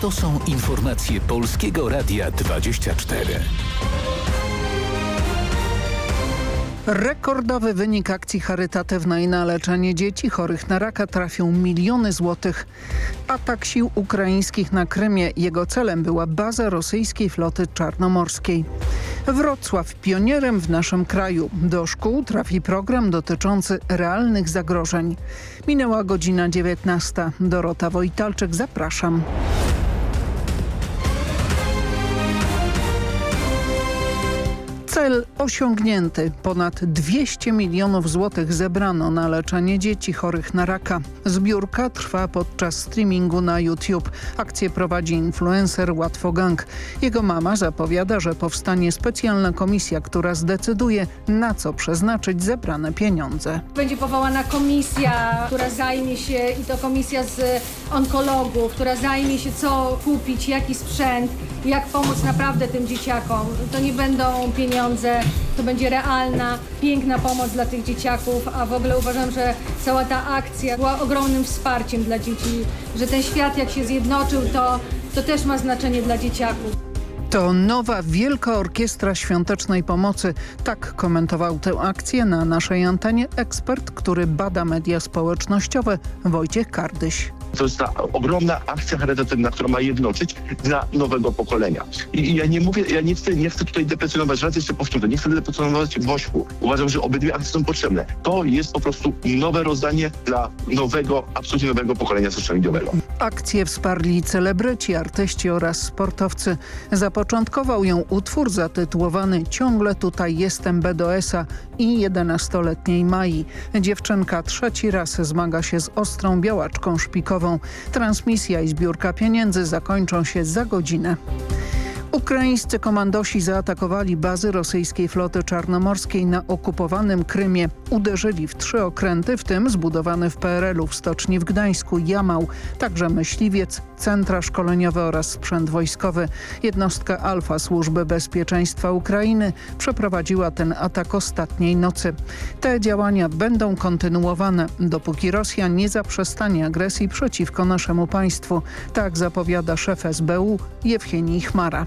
To są informacje Polskiego Radia 24. Rekordowy wynik akcji charytatywnej na leczenie dzieci chorych na raka trafił miliony złotych. Atak sił ukraińskich na Krymie. Jego celem była baza rosyjskiej floty czarnomorskiej. Wrocław pionierem w naszym kraju. Do szkół trafi program dotyczący realnych zagrożeń. Minęła godzina 19. Dorota Wojtalczyk, zapraszam. Cel osiągnięty. Ponad 200 milionów złotych zebrano na leczenie dzieci chorych na raka. Zbiórka trwa podczas streamingu na YouTube. Akcję prowadzi influencer Łatwo Gang. Jego mama zapowiada, że powstanie specjalna komisja, która zdecyduje na co przeznaczyć zebrane pieniądze. Będzie powołana komisja, która zajmie się i to komisja z onkologów, która zajmie się co kupić, jaki sprzęt, jak pomóc naprawdę tym dzieciakom. To nie będą pieniądze, to będzie realna, piękna pomoc dla tych dzieciaków, a w ogóle uważam, że cała ta akcja była ogromnym wsparciem dla dzieci, że ten świat jak się zjednoczył, to, to też ma znaczenie dla dzieciaków. To nowa Wielka Orkiestra Świątecznej Pomocy. Tak komentował tę akcję na naszej antenie ekspert, który bada media społecznościowe Wojciech Kardyś. To jest ta ogromna akcja charytatywna, która ma jednoczyć dla nowego pokolenia. I, i ja nie mówię, ja nie chcę, nie chcę tutaj deprecjonować, raz jeszcze powtórzę, nie chcę deprecjonować Wośpu. Uważam, że obydwie akcje są potrzebne. To jest po prostu nowe rozdanie dla nowego, absolutnie nowego pokolenia social mediowego. Akcję wsparli celebryci, artyści oraz sportowcy. Zapoczątkował ją utwór zatytułowany Ciągle tutaj jestem BDS-a i 11-letniej Mai. Dziewczynka trzeci raz zmaga się z ostrą białaczką szpikową. Transmisja i zbiórka pieniędzy zakończą się za godzinę. Ukraińscy komandosi zaatakowali bazy rosyjskiej floty czarnomorskiej na okupowanym Krymie. Uderzyli w trzy okręty, w tym zbudowany w PRL-u w stoczni w Gdańsku Jamał, także myśliwiec, centra szkoleniowe oraz sprzęt wojskowy. Jednostka Alfa Służby Bezpieczeństwa Ukrainy przeprowadziła ten atak ostatniej nocy. Te działania będą kontynuowane, dopóki Rosja nie zaprzestanie agresji przeciwko naszemu państwu. Tak zapowiada szef SBU Jewgenij Chmara.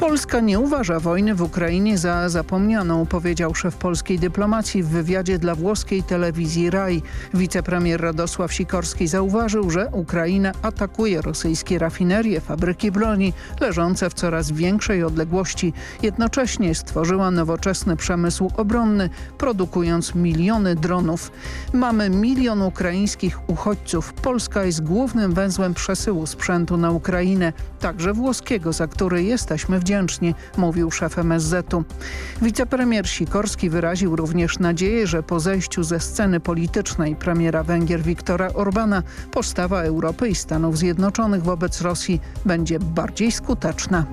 Polska nie uważa wojny w Ukrainie za zapomnianą, powiedział szef polskiej dyplomacji w wywiadzie dla włoskiej telewizji RAI. Wicepremier Radosław Sikorski zauważył, że Ukraina atakuje rosyjskie rafinerie, fabryki broni leżące w coraz większej odległości. Jednocześnie stworzyła nowoczesny przemysł obronny, produkując miliony dronów. Mamy milion ukraińskich uchodźców. Polska jest głównym węzłem przesyłu sprzętu na Ukrainę, także włoskiego, za który jesteśmy wdzięczni wdzięczni, mówił szef MSZ-u. Wicepremier Sikorski wyraził również nadzieję, że po zejściu ze sceny politycznej premiera Węgier Viktora Orbana postawa Europy i Stanów Zjednoczonych wobec Rosji będzie bardziej skuteczna.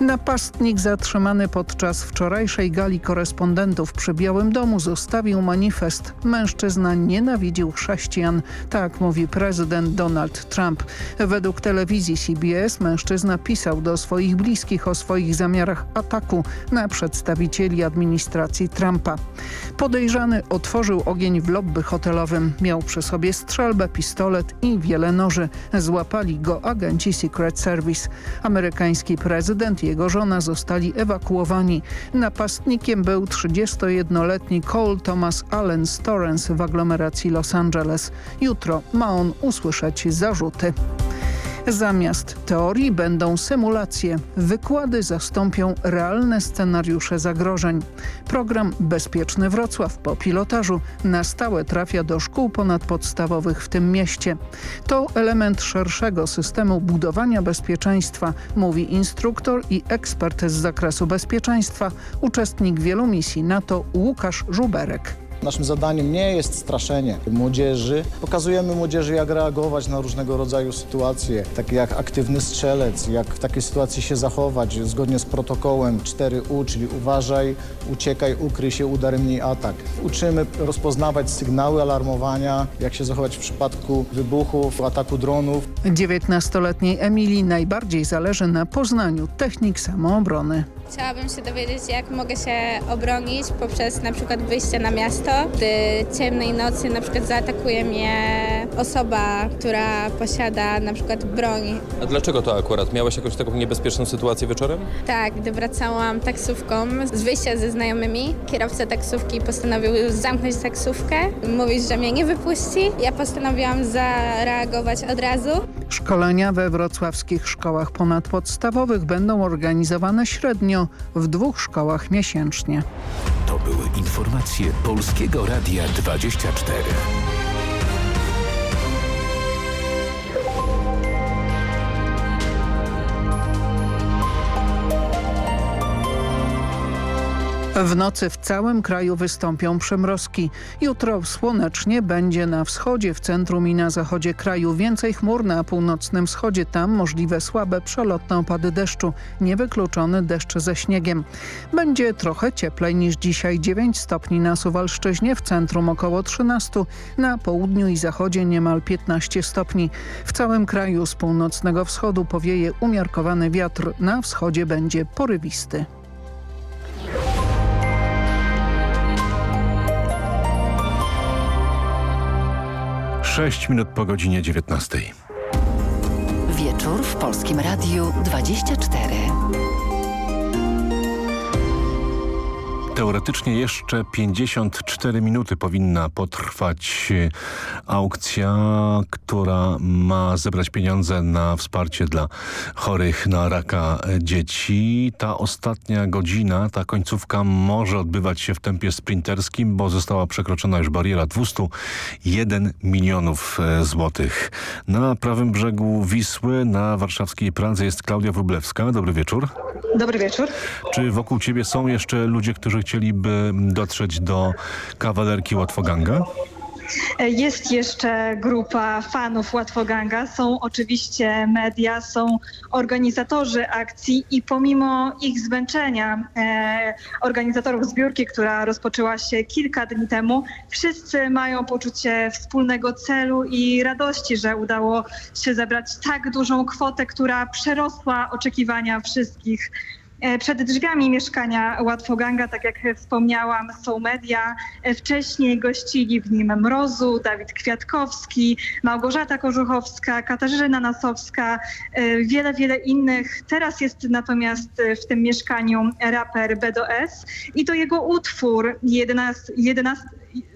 Napastnik zatrzymany podczas wczorajszej gali korespondentów przy Białym Domu zostawił manifest. Mężczyzna nienawidził chrześcijan, tak mówi prezydent Donald Trump. Według telewizji CBS mężczyzna pisał do swoich bliskich o swoich zamiarach ataku na przedstawicieli administracji Trumpa. Podejrzany otworzył ogień w lobby hotelowym. Miał przy sobie strzelbę, pistolet i wiele noży. Złapali go agenci Secret Service. Amerykański prezydent i jego żona zostali ewakuowani. Napastnikiem był 31-letni Cole Thomas Allen Torrance w aglomeracji Los Angeles. Jutro ma on usłyszeć zarzuty. Zamiast teorii będą symulacje. Wykłady zastąpią realne scenariusze zagrożeń. Program Bezpieczny Wrocław po pilotażu na stałe trafia do szkół ponadpodstawowych w tym mieście. To element szerszego systemu budowania bezpieczeństwa, mówi instruktor i ekspert z zakresu bezpieczeństwa, uczestnik wielu misji NATO Łukasz Żuberek. Naszym zadaniem nie jest straszenie młodzieży. Pokazujemy młodzieży, jak reagować na różnego rodzaju sytuacje, takie jak aktywny strzelec, jak w takiej sytuacji się zachować zgodnie z protokołem 4U, czyli uważaj, uciekaj, ukryj się, udaremnij atak. Uczymy rozpoznawać sygnały alarmowania, jak się zachować w przypadku wybuchów, ataku dronów. 19-letniej Emilii najbardziej zależy na poznaniu technik samoobrony. Chciałabym się dowiedzieć, jak mogę się obronić poprzez na przykład wyjście na miasto, gdy ciemnej nocy na przykład zaatakuje mnie osoba, która posiada na przykład broń. A dlaczego to akurat? Miałeś jakąś taką niebezpieczną sytuację wieczorem? Tak, gdy wracałam taksówką z wyjścia ze znajomymi, kierowca taksówki postanowił zamknąć taksówkę, mówić, że mnie nie wypuści. Ja postanowiłam zareagować od razu. Szkolenia we wrocławskich szkołach ponadpodstawowych będą organizowane średnio w dwóch szkołach miesięcznie. To były informacje Polskiego Radia 24. W nocy w całym kraju wystąpią przymrozki. Jutro słonecznie będzie na wschodzie, w centrum i na zachodzie kraju. Więcej chmur na północnym wschodzie. Tam możliwe słabe przelotne opady deszczu. Niewykluczony deszcz ze śniegiem. Będzie trochę cieplej niż dzisiaj. 9 stopni na Suwalszczyźnie, w centrum około 13. Na południu i zachodzie niemal 15 stopni. W całym kraju z północnego wschodu powieje umiarkowany wiatr. Na wschodzie będzie porywisty. Sześć minut po godzinie 19. Wieczór w Polskim Radiu 24. Teoretycznie jeszcze 54 minuty powinna potrwać e, aukcja, która ma zebrać pieniądze na wsparcie dla chorych na raka dzieci. Ta ostatnia godzina, ta końcówka może odbywać się w tempie sprinterskim, bo została przekroczona już bariera 201 milionów e, złotych. Na prawym brzegu Wisły, na warszawskiej Pradze jest Klaudia Wróblewska. Dobry wieczór. Dobry wieczór. Czy wokół ciebie są jeszcze ludzie, którzy chcieliby dotrzeć do kawalerki Łatwoganga? Jest jeszcze grupa fanów Łatwoganga, są oczywiście media, są organizatorzy akcji i pomimo ich zmęczenia e, organizatorów zbiórki, która rozpoczęła się kilka dni temu, wszyscy mają poczucie wspólnego celu i radości, że udało się zebrać tak dużą kwotę, która przerosła oczekiwania wszystkich. E, Przed drzwiami mieszkania Łatwoganga, tak jak wspomniałam, są media. E, Wcześniej gościli w nim Mrozu, Dawid Kwiatkowski, Małgorzata Kożuchowska, Katarzyna Nasowska, e, wiele, wiele innych. Teraz jest natomiast w tym mieszkaniu raper BDS i to jego utwór 11, 11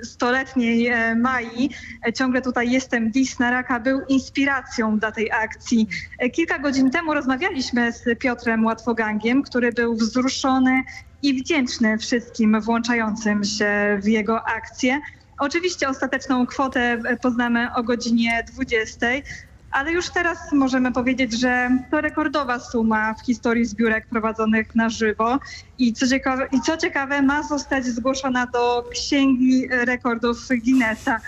stoletniej e, Mai, e, ciągle tutaj jestem, Dis na raka, był inspiracją dla tej akcji. E, Kilka godzin temu rozmawialiśmy z Piotrem Łatwogangiem, który był wzruszony i wdzięczny wszystkim włączającym się w jego akcję. Oczywiście ostateczną kwotę poznamy o godzinie 20. Ale już teraz możemy powiedzieć, że to rekordowa suma w historii zbiórek prowadzonych na żywo i co ciekawe, i co ciekawe ma zostać zgłoszona do Księgi Rekordów Guinnessa.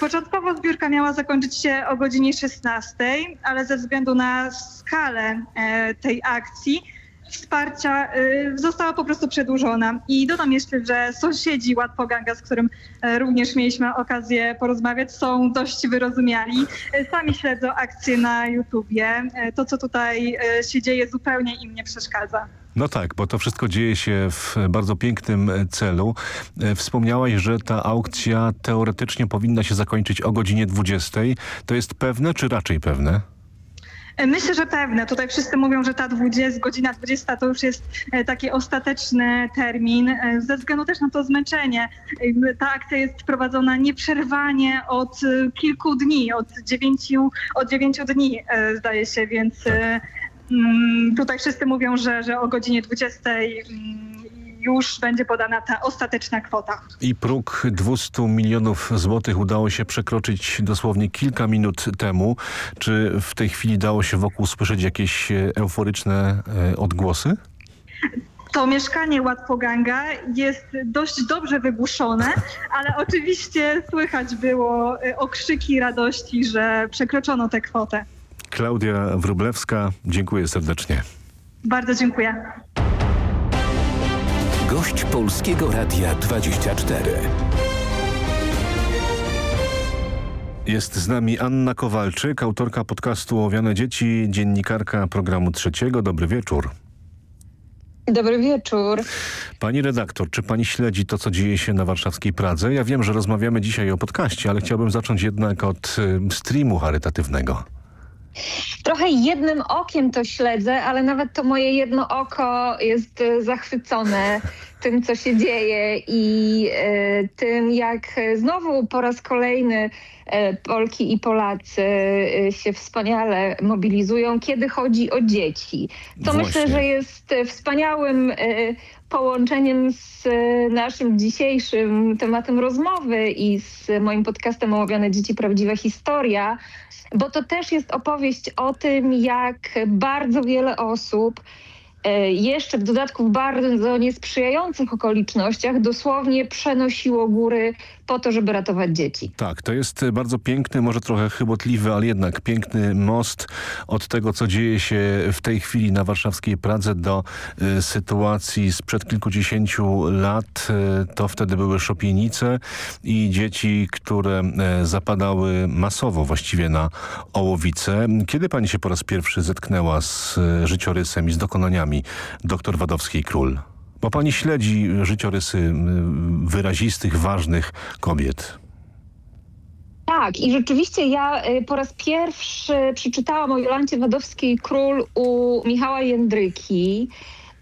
Początkowo zbiórka miała zakończyć się o godzinie 16, ale ze względu na skalę e, tej akcji wsparcia y, została po prostu przedłużona. I dodam jeszcze, że sąsiedzi Łatwoganga, z którym e, również mieliśmy okazję porozmawiać, są dość wyrozumiali. E, Sami śledzą akcje na YouTubie. E, To, co tutaj się dzieje, zupełnie im nie przeszkadza. No tak, bo to wszystko dzieje się w bardzo pięknym celu. Wspomniałaś, że ta aukcja teoretycznie powinna się zakończyć o godzinie 20. To jest pewne, czy raczej pewne? Myślę, że pewne. Tutaj wszyscy mówią, że ta 20, godzina 20 to już jest e, taki ostateczny termin, e, ze względu też na to zmęczenie. Ta akcja jest prowadzona nieprzerwanie od e, kilku dni, od dziewięciu, od dziewięciu dni zdaje się, więc e, mm, tutaj wszyscy mówią, że, że o godzinie 20 mm, już będzie podana ta ostateczna kwota. I próg 200 milionów złotych udało się przekroczyć dosłownie kilka minut temu. Czy w tej chwili dało się wokół słyszeć jakieś e, euforyczne e, odgłosy? To mieszkanie Łatwoganga jest dość dobrze wygłuszone, ale oczywiście słychać było y, okrzyki radości, że przekroczono tę kwotę. Klaudia Wróblewska, dziękuję serdecznie. Bardzo dziękuję. Gość Polskiego Radia 24. Jest z nami Anna Kowalczyk, autorka podcastu Owiane Dzieci, dziennikarka programu Trzeciego. Dobry wieczór. Dobry wieczór. Pani redaktor, czy pani śledzi to, co dzieje się na warszawskiej Pradze? Ja wiem, że rozmawiamy dzisiaj o podcaście, ale chciałbym zacząć jednak od y, streamu charytatywnego. Trochę jednym okiem to śledzę, ale nawet to moje jedno oko jest e, zachwycone tym, co się dzieje i e, tym, jak znowu po raz kolejny e, Polki i Polacy e, się wspaniale mobilizują, kiedy chodzi o dzieci. To Właśnie. myślę, że jest e, wspaniałym e, połączeniem z e, naszym dzisiejszym tematem rozmowy i z moim podcastem Ołowiane Dzieci Prawdziwa Historia, bo to też jest opowieść o tym, jak bardzo wiele osób e, jeszcze w dodatku w bardzo niesprzyjających okolicznościach dosłownie przenosiło góry po to, żeby ratować dzieci. Tak, to jest y, bardzo piękny, może trochę chybotliwy, ale jednak piękny most od tego, co dzieje się w tej chwili na warszawskiej Pradze do y, sytuacji sprzed kilkudziesięciu lat. Y, to wtedy były szopienice i dzieci, które y, zapadały masowo właściwie na ołowice. Kiedy pani się po raz pierwszy zetknęła z y, życiorysem i z dokonaniami dr Wadowskiej-Król? Bo pani śledzi życiorysy y, wyrazistych, ważnych kobiet. Tak, i rzeczywiście ja y, po raz pierwszy przeczytałam o Jolancie Wadowskiej-Król u Michała Jędryki,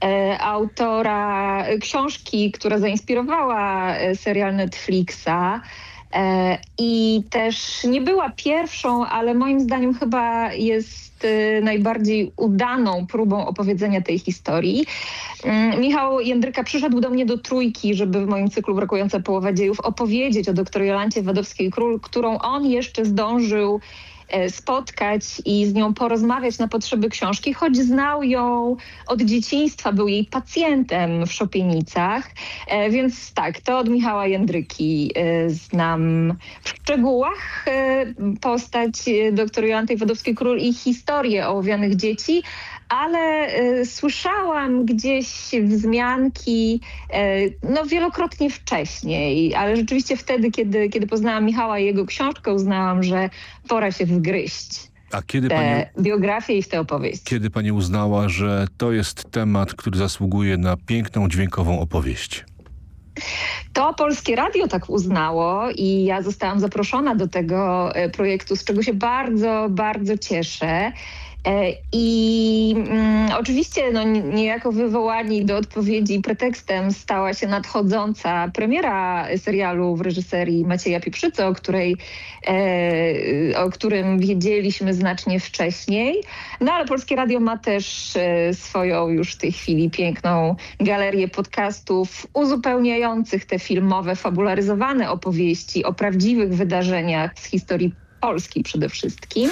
e, autora książki, która zainspirowała e, serial Netflixa. E, I też nie była pierwszą, ale moim zdaniem chyba jest e, najbardziej udaną próbą opowiedzenia tej historii. Mm, Michał Jędryka przyszedł do mnie do Trójki, żeby w moim cyklu Brakująca połowa dziejów opowiedzieć o doktor Jolancie Wadowskiej-Król, którą on jeszcze zdążył spotkać i z nią porozmawiać na potrzeby książki, choć znał ją od dzieciństwa, był jej pacjentem w Szopienicach, e, więc tak, to od Michała Jędryki e, znam w szczegółach e, postać e, dr Jolanty Wadowskiej-Król i historię ołowianych dzieci, ale e, słyszałam gdzieś wzmianki e, no wielokrotnie wcześniej, ale rzeczywiście wtedy, kiedy, kiedy poznałam Michała i jego książkę, uznałam, że pora się wgryźć A kiedy pani, biografię i w tę opowieść. kiedy pani uznała, że to jest temat, który zasługuje na piękną, dźwiękową opowieść? To Polskie Radio tak uznało i ja zostałam zaproszona do tego e, projektu, z czego się bardzo, bardzo cieszę. E, I mm, oczywiście no, niejako wywołani do odpowiedzi pretekstem stała się nadchodząca premiera serialu w reżyserii Macieja Pieprzycy, o, której, e, o którym wiedzieliśmy znacznie wcześniej. No ale Polskie Radio ma też e, swoją już w tej chwili piękną galerię podcastów uzupełniających te filmowe, fabularyzowane opowieści o prawdziwych wydarzeniach z historii Polski przede wszystkim.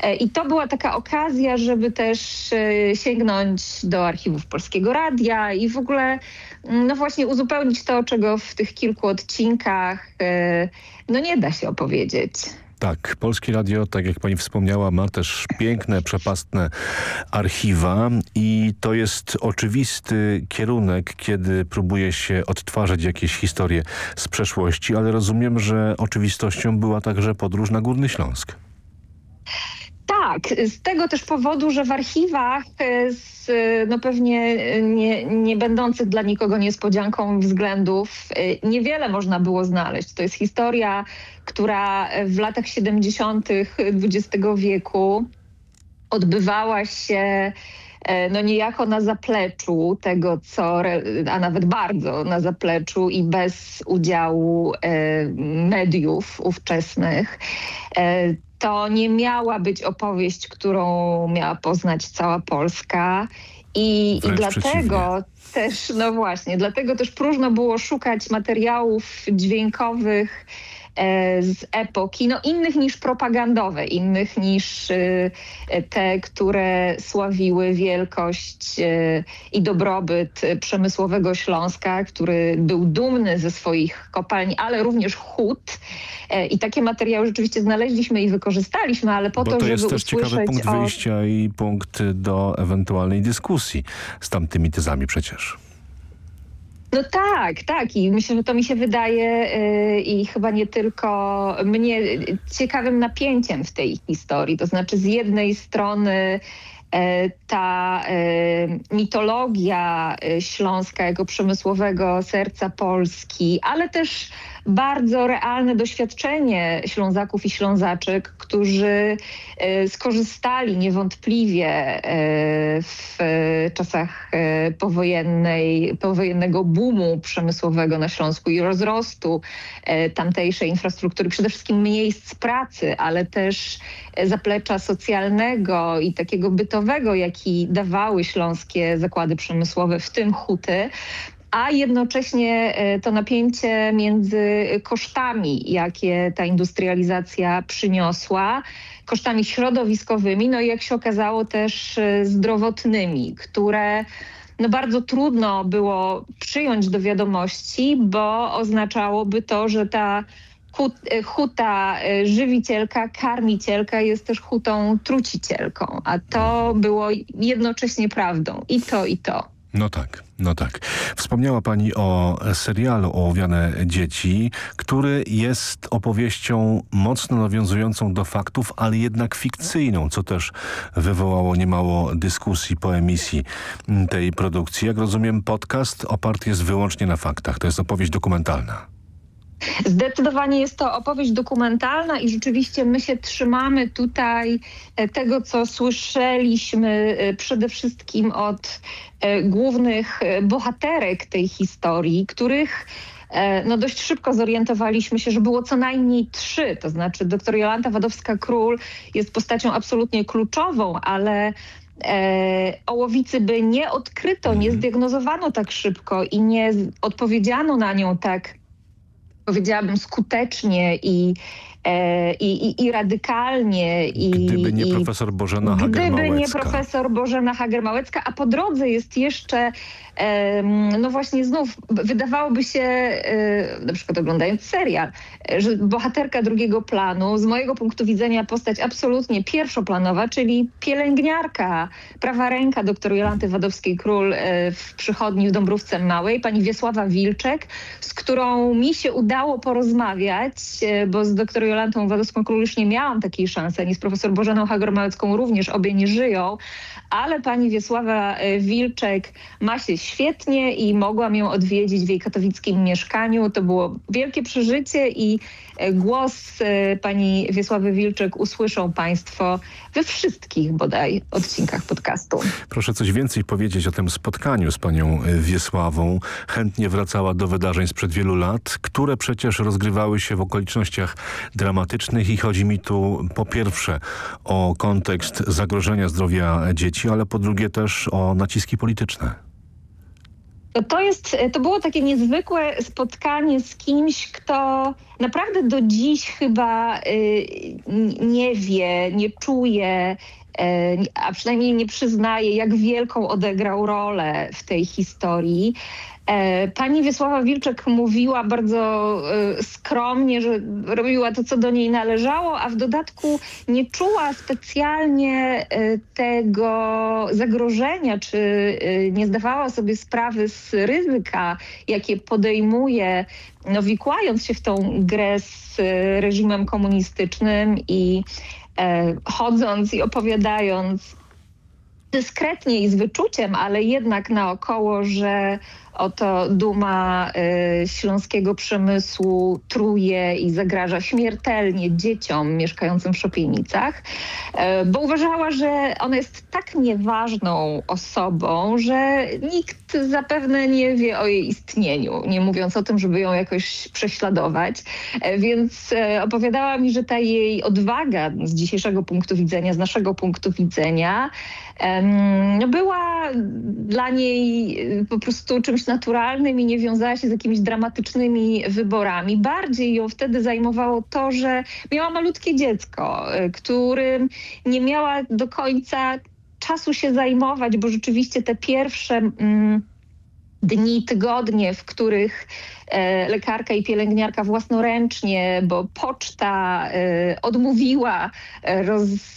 E, I to była taka okazja, żeby też e, sięgnąć do archiwów Polskiego Radia i w ogóle mm, no właśnie uzupełnić to, czego w tych kilku odcinkach e, no nie da się opowiedzieć. Tak, Polskie Radio, tak jak pani wspomniała, ma też piękne, przepastne archiwa i to jest oczywisty kierunek, kiedy próbuje się odtwarzać jakieś historie z przeszłości, ale rozumiem, że oczywistością była także podróż na Górny Śląsk. Tak, z tego też powodu, że w archiwach e, z no pewnie e, nie, nie będących dla nikogo niespodzianką względów e, niewiele można było znaleźć. To jest historia, która w latach 70. XX wieku odbywała się no niejako na zapleczu tego, co, a nawet bardzo na zapleczu i bez udziału mediów ówczesnych to nie miała być opowieść, którą miała poznać cała Polska. I, i dlatego też, no właśnie, dlatego też próżno było szukać materiałów dźwiękowych e, z epoki, no innych niż propagandowe, innych niż e, te, które sławiły wielkość e, i dobrobyt przemysłowego Śląska, który był dumny ze swoich kopalni, ale również hut. I takie materiały rzeczywiście znaleźliśmy i wykorzystaliśmy, ale po Bo to, to żeby jest też ciekawy punkt o... wyjścia i punkt do ewentualnej dyskusji z tamtymi tezami przecież. No tak, tak i myślę, że to mi się wydaje yy, i chyba nie tylko mnie ciekawym napięciem w tej historii. To znaczy z jednej strony ta mitologia śląska jako przemysłowego serca Polski, ale też bardzo realne doświadczenie Ślązaków i Ślązaczek, którzy e, skorzystali niewątpliwie e, w czasach e, powojennej, powojennego boomu przemysłowego na Śląsku i rozrostu tamtejszej infrastruktury, przede wszystkim miejsc pracy, ale też zaplecza socjalnego i takiego bytowego, jaki dawały śląskie zakłady przemysłowe, w tym huty a jednocześnie e, to napięcie między kosztami, jakie ta industrializacja przyniosła, kosztami środowiskowymi, no i jak się okazało też e, zdrowotnymi, które no bardzo trudno było przyjąć do wiadomości, bo oznaczałoby to, że ta e, huta żywicielka, karmicielka jest też hutą trucicielką, a to było jednocześnie prawdą i to i to. No tak, no tak. Wspomniała Pani o serialu Ołowiane Dzieci, który jest opowieścią mocno nawiązującą do faktów, ale jednak fikcyjną, co też wywołało niemało dyskusji po emisji tej produkcji. Jak rozumiem, podcast oparty jest wyłącznie na faktach. To jest opowieść dokumentalna. Zdecydowanie jest to opowieść dokumentalna i rzeczywiście my się trzymamy tutaj e, tego, co słyszeliśmy e, przede wszystkim od e, głównych bohaterek tej historii, których no dość szybko zorientowaliśmy się, że było co najmniej trzy. To znaczy doktor Jolanta Wadowska-Król jest postacią absolutnie kluczową, ale E, ołowicy by nie odkryto, nie mhm. zdiagnozowano tak szybko i nie odpowiedziano na nią tak powiedziałabym skutecznie i, e, i, i, i radykalnie. I, gdyby nie profesor Bożena Hager-Małecka. Gdyby nie profesor Bożena Hager-Małecka, a po drodze jest jeszcze no właśnie znów wydawałoby się, e, na przykład oglądając serial, że bohaterka drugiego planu, z mojego punktu widzenia postać absolutnie pierwszoplanowa, czyli pielęgniarka, prawa ręka dr Jolanty Wadowskiej-Król e, w przychodni w Dąbrówce Małej, pani Wiesława Wilczek, z którą mi się udało porozmawiać, e, bo z dr Jolantą Wadowską-Król już nie miałam takiej szansy, ani z profesor Bożeną Hager-Małecką również, obie nie żyją, ale pani Wiesława Wilczek ma się świetnie i mogłam ją odwiedzić w jej katowickim mieszkaniu. To było wielkie przeżycie i e, głos e, pani Wiesławy Wilczek usłyszą państwo we wszystkich bodaj odcinkach podcastu. Proszę coś więcej powiedzieć o tym spotkaniu z panią e, Wiesławą. Chętnie wracała do wydarzeń sprzed wielu lat, które przecież rozgrywały się w okolicznościach dramatycznych i chodzi mi tu po pierwsze o kontekst zagrożenia zdrowia dzieci, ale po drugie też o naciski polityczne. To, jest, to było takie niezwykłe spotkanie z kimś, kto naprawdę do dziś chyba y, nie wie, nie czuje, y, a przynajmniej nie przyznaje, jak wielką odegrał rolę w tej historii. E, pani Wiesława Wilczek mówiła bardzo e, skromnie, że robiła to, co do niej należało, a w dodatku nie czuła specjalnie e, tego zagrożenia, czy nie zdawała sobie sprawy z ryzyka, jakie podejmuje, no, wikłając się w tą grę z reżimem komunistycznym i chodząc i opowiadając dyskretnie i z wyczuciem, ale jednak naokoło, że Oto duma y, śląskiego przemysłu truje i zagraża śmiertelnie dzieciom mieszkającym w Szopienicach, y, bo uważała, że ona jest tak nieważną osobą, że nikt zapewne nie wie o jej istnieniu, nie mówiąc o tym, żeby ją jakoś prześladować. Y, więc opowiadała mi, że ta jej odwaga z dzisiejszego punktu widzenia, z naszego punktu widzenia, była dla niej po prostu czymś naturalnym i nie wiązała się z jakimiś dramatycznymi wyborami. Bardziej ją wtedy zajmowało to, że miała malutkie dziecko, e, którym nie miała do końca czasu się zajmować, bo rzeczywiście te pierwsze... Mm, dni, tygodnie, w których e, lekarka i pielęgniarka własnoręcznie, bo poczta e, odmówiła e,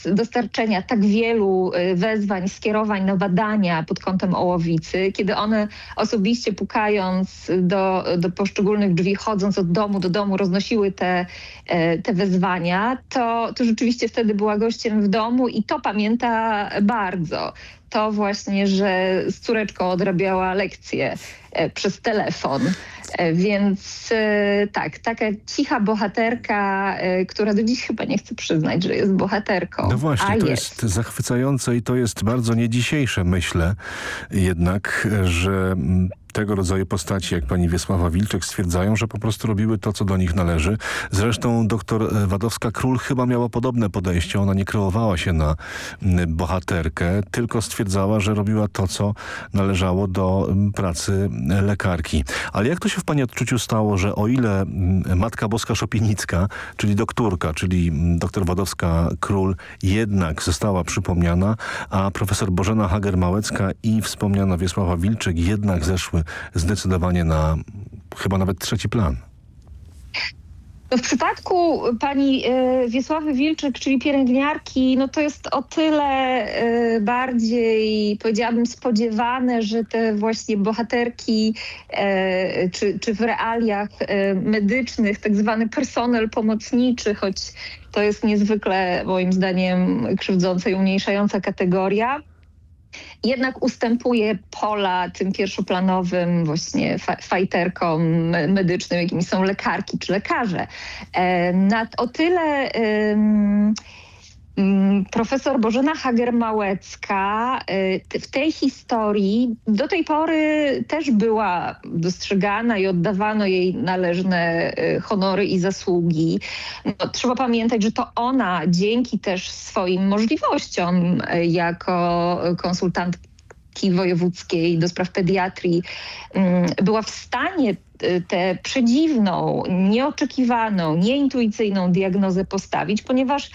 dostarczenia tak wielu wezwań, skierowań na badania pod kątem ołowicy, kiedy one osobiście pukając do, do poszczególnych drzwi, chodząc od domu do domu, roznosiły te, te wezwania, to, to rzeczywiście wtedy była gościem w domu i to pamięta bardzo to właśnie, że z córeczką odrabiała lekcje e, przez telefon. E, więc e, tak, taka cicha bohaterka, która do dziś chyba nie chce przyznać, że jest bohaterką. No właśnie, A to jest. jest zachwycające i to jest bardzo nie dzisiejsze, myślę jednak, że mm, tego rodzaju postaci, jak pani Wiesława Wilczek, stwierdzają, że po prostu robiły to, co do nich należy. Zresztą doktor e, Wadowska-Król chyba miała podobne podejście. Ona nie kreowała się na bohaterkę, tylko stwierdzała, że robiła to, co należało do pracy e, lekarki. Ale jak to się w pani odczuciu stało, że o ile Matka Boska Szopienicka, czyli doktorka, czyli doktor Wadowska-Król jednak została przypomniana, a profesor Bożena Hager-Małecka i wspomniana Wiesława Wilczek jednak zeszły zdecydowanie na chyba nawet trzeci plan. W przypadku pani e, Wiesławy Wilczyk, czyli pielęgniarki, no to jest o tyle e, bardziej, powiedziałabym, spodziewane, że te właśnie bohaterki, e, czy, czy w realiach medycznych, tak zwany personel pomocniczy, choć to jest niezwykle moim zdaniem krzywdząca i umniejszająca kategoria, jednak ustępuje pola tym pierwszoplanowym właśnie fa fajterkom medycznym, jakimi są lekarki czy lekarze. E, na, o tyle... Profesor Bożena Hager-Małecka y, w tej historii do tej pory też była dostrzegana i oddawano jej należne y, honory i zasługi. No, trzeba pamiętać, że to ona dzięki też swoim możliwościom y, jako konsultantki wojewódzkiej do spraw pediatrii była w stanie tę przedziwną, nieoczekiwaną, nieintuicyjną diagnozę postawić, ponieważ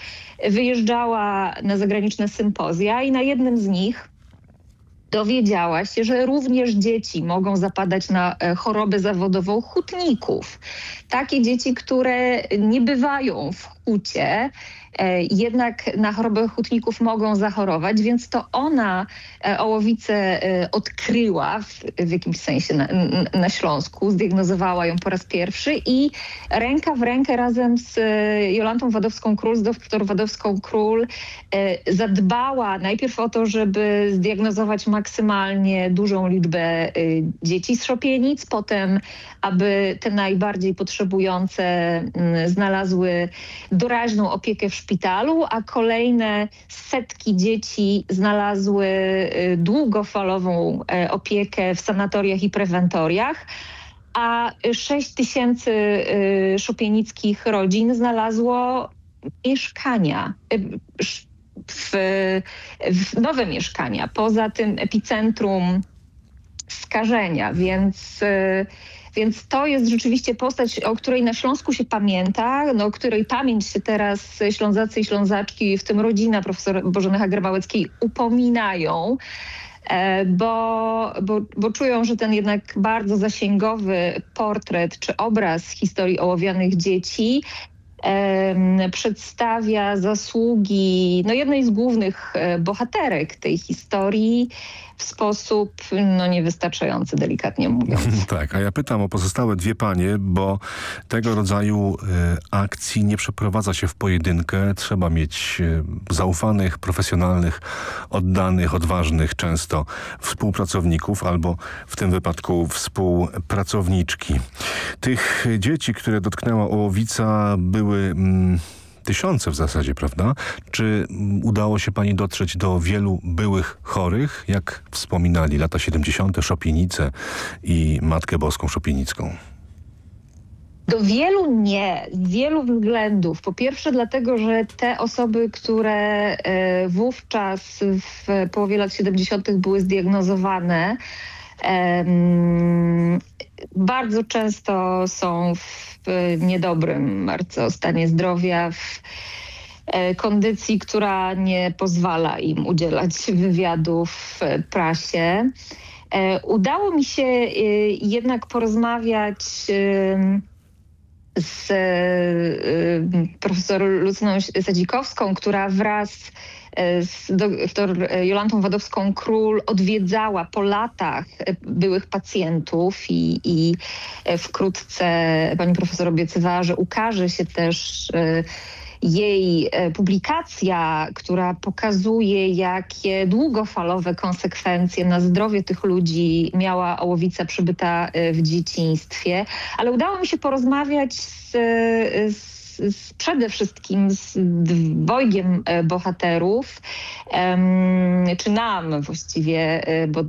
wyjeżdżała na zagraniczne sympozja i na jednym z nich dowiedziała się, że również dzieci mogą zapadać na chorobę zawodową hutników. Takie dzieci, które nie bywają w hucie, jednak na chorobę hutników mogą zachorować, więc to ona ołowicę odkryła w, w jakimś sensie na, na, Śląsku, zdiagnozowała ją po raz pierwszy i ręka w rękę razem z Jolantą Wadowską-Król, z doktor Wadowską-Król zadbała najpierw o to, żeby zdiagnozować maksymalnie dużą liczbę dzieci z szopienic, potem aby te najbardziej potrzebujące znalazły doraźną opiekę w szpitalu, a kolejne setki dzieci znalazły długofalową opiekę w sanatoriach i prewentoriach a 6 tysięcy szopienickich rodzin znalazło mieszkania, w, w nowe mieszkania, poza tym epicentrum skażenia, więc więc to jest rzeczywiście postać, o której na Śląsku się pamięta, no, o której pamięć się teraz Ślązacy i Ślązaczki, w tym rodzina profesora Bożeny Hager-Małeckiej upominają. Bo, bo, bo czują, że ten jednak bardzo zasięgowy portret czy obraz historii ołowianych dzieci przedstawia zasługi no, jednej z głównych bohaterek tej historii w sposób no, niewystarczający, delikatnie mówiąc. tak, a ja pytam o pozostałe dwie panie, bo tego rodzaju e, akcji nie przeprowadza się w pojedynkę. Trzeba mieć e, zaufanych, profesjonalnych, oddanych, odważnych często współpracowników albo w tym wypadku współpracowniczki. Tych dzieci, które dotknęła ołowica były... Mm, tysiące w zasadzie, prawda? Czy udało się pani dotrzeć do wielu byłych chorych, jak wspominali lata 70., Szopienice i Matkę Boską Szopienicką? Do wielu nie, z wielu względów. Po pierwsze dlatego, że te osoby, które wówczas w połowie lat 70. były zdiagnozowane, bardzo często są w niedobrym bardzo stanie zdrowia, w kondycji, która nie pozwala im udzielać wywiadów w prasie. Udało mi się jednak porozmawiać z profesor Lucyną Sadzikowską, która wraz z dr Jolantą Wadowską-Król odwiedzała po latach byłych pacjentów i, i wkrótce pani profesor obiecywała, że ukaże się też jej publikacja, która pokazuje, jakie długofalowe konsekwencje na zdrowie tych ludzi miała ołowica przybyta w dzieciństwie. Ale udało mi się porozmawiać z, z z, przede wszystkim z dwojgiem bohaterów, czy nam właściwie, bo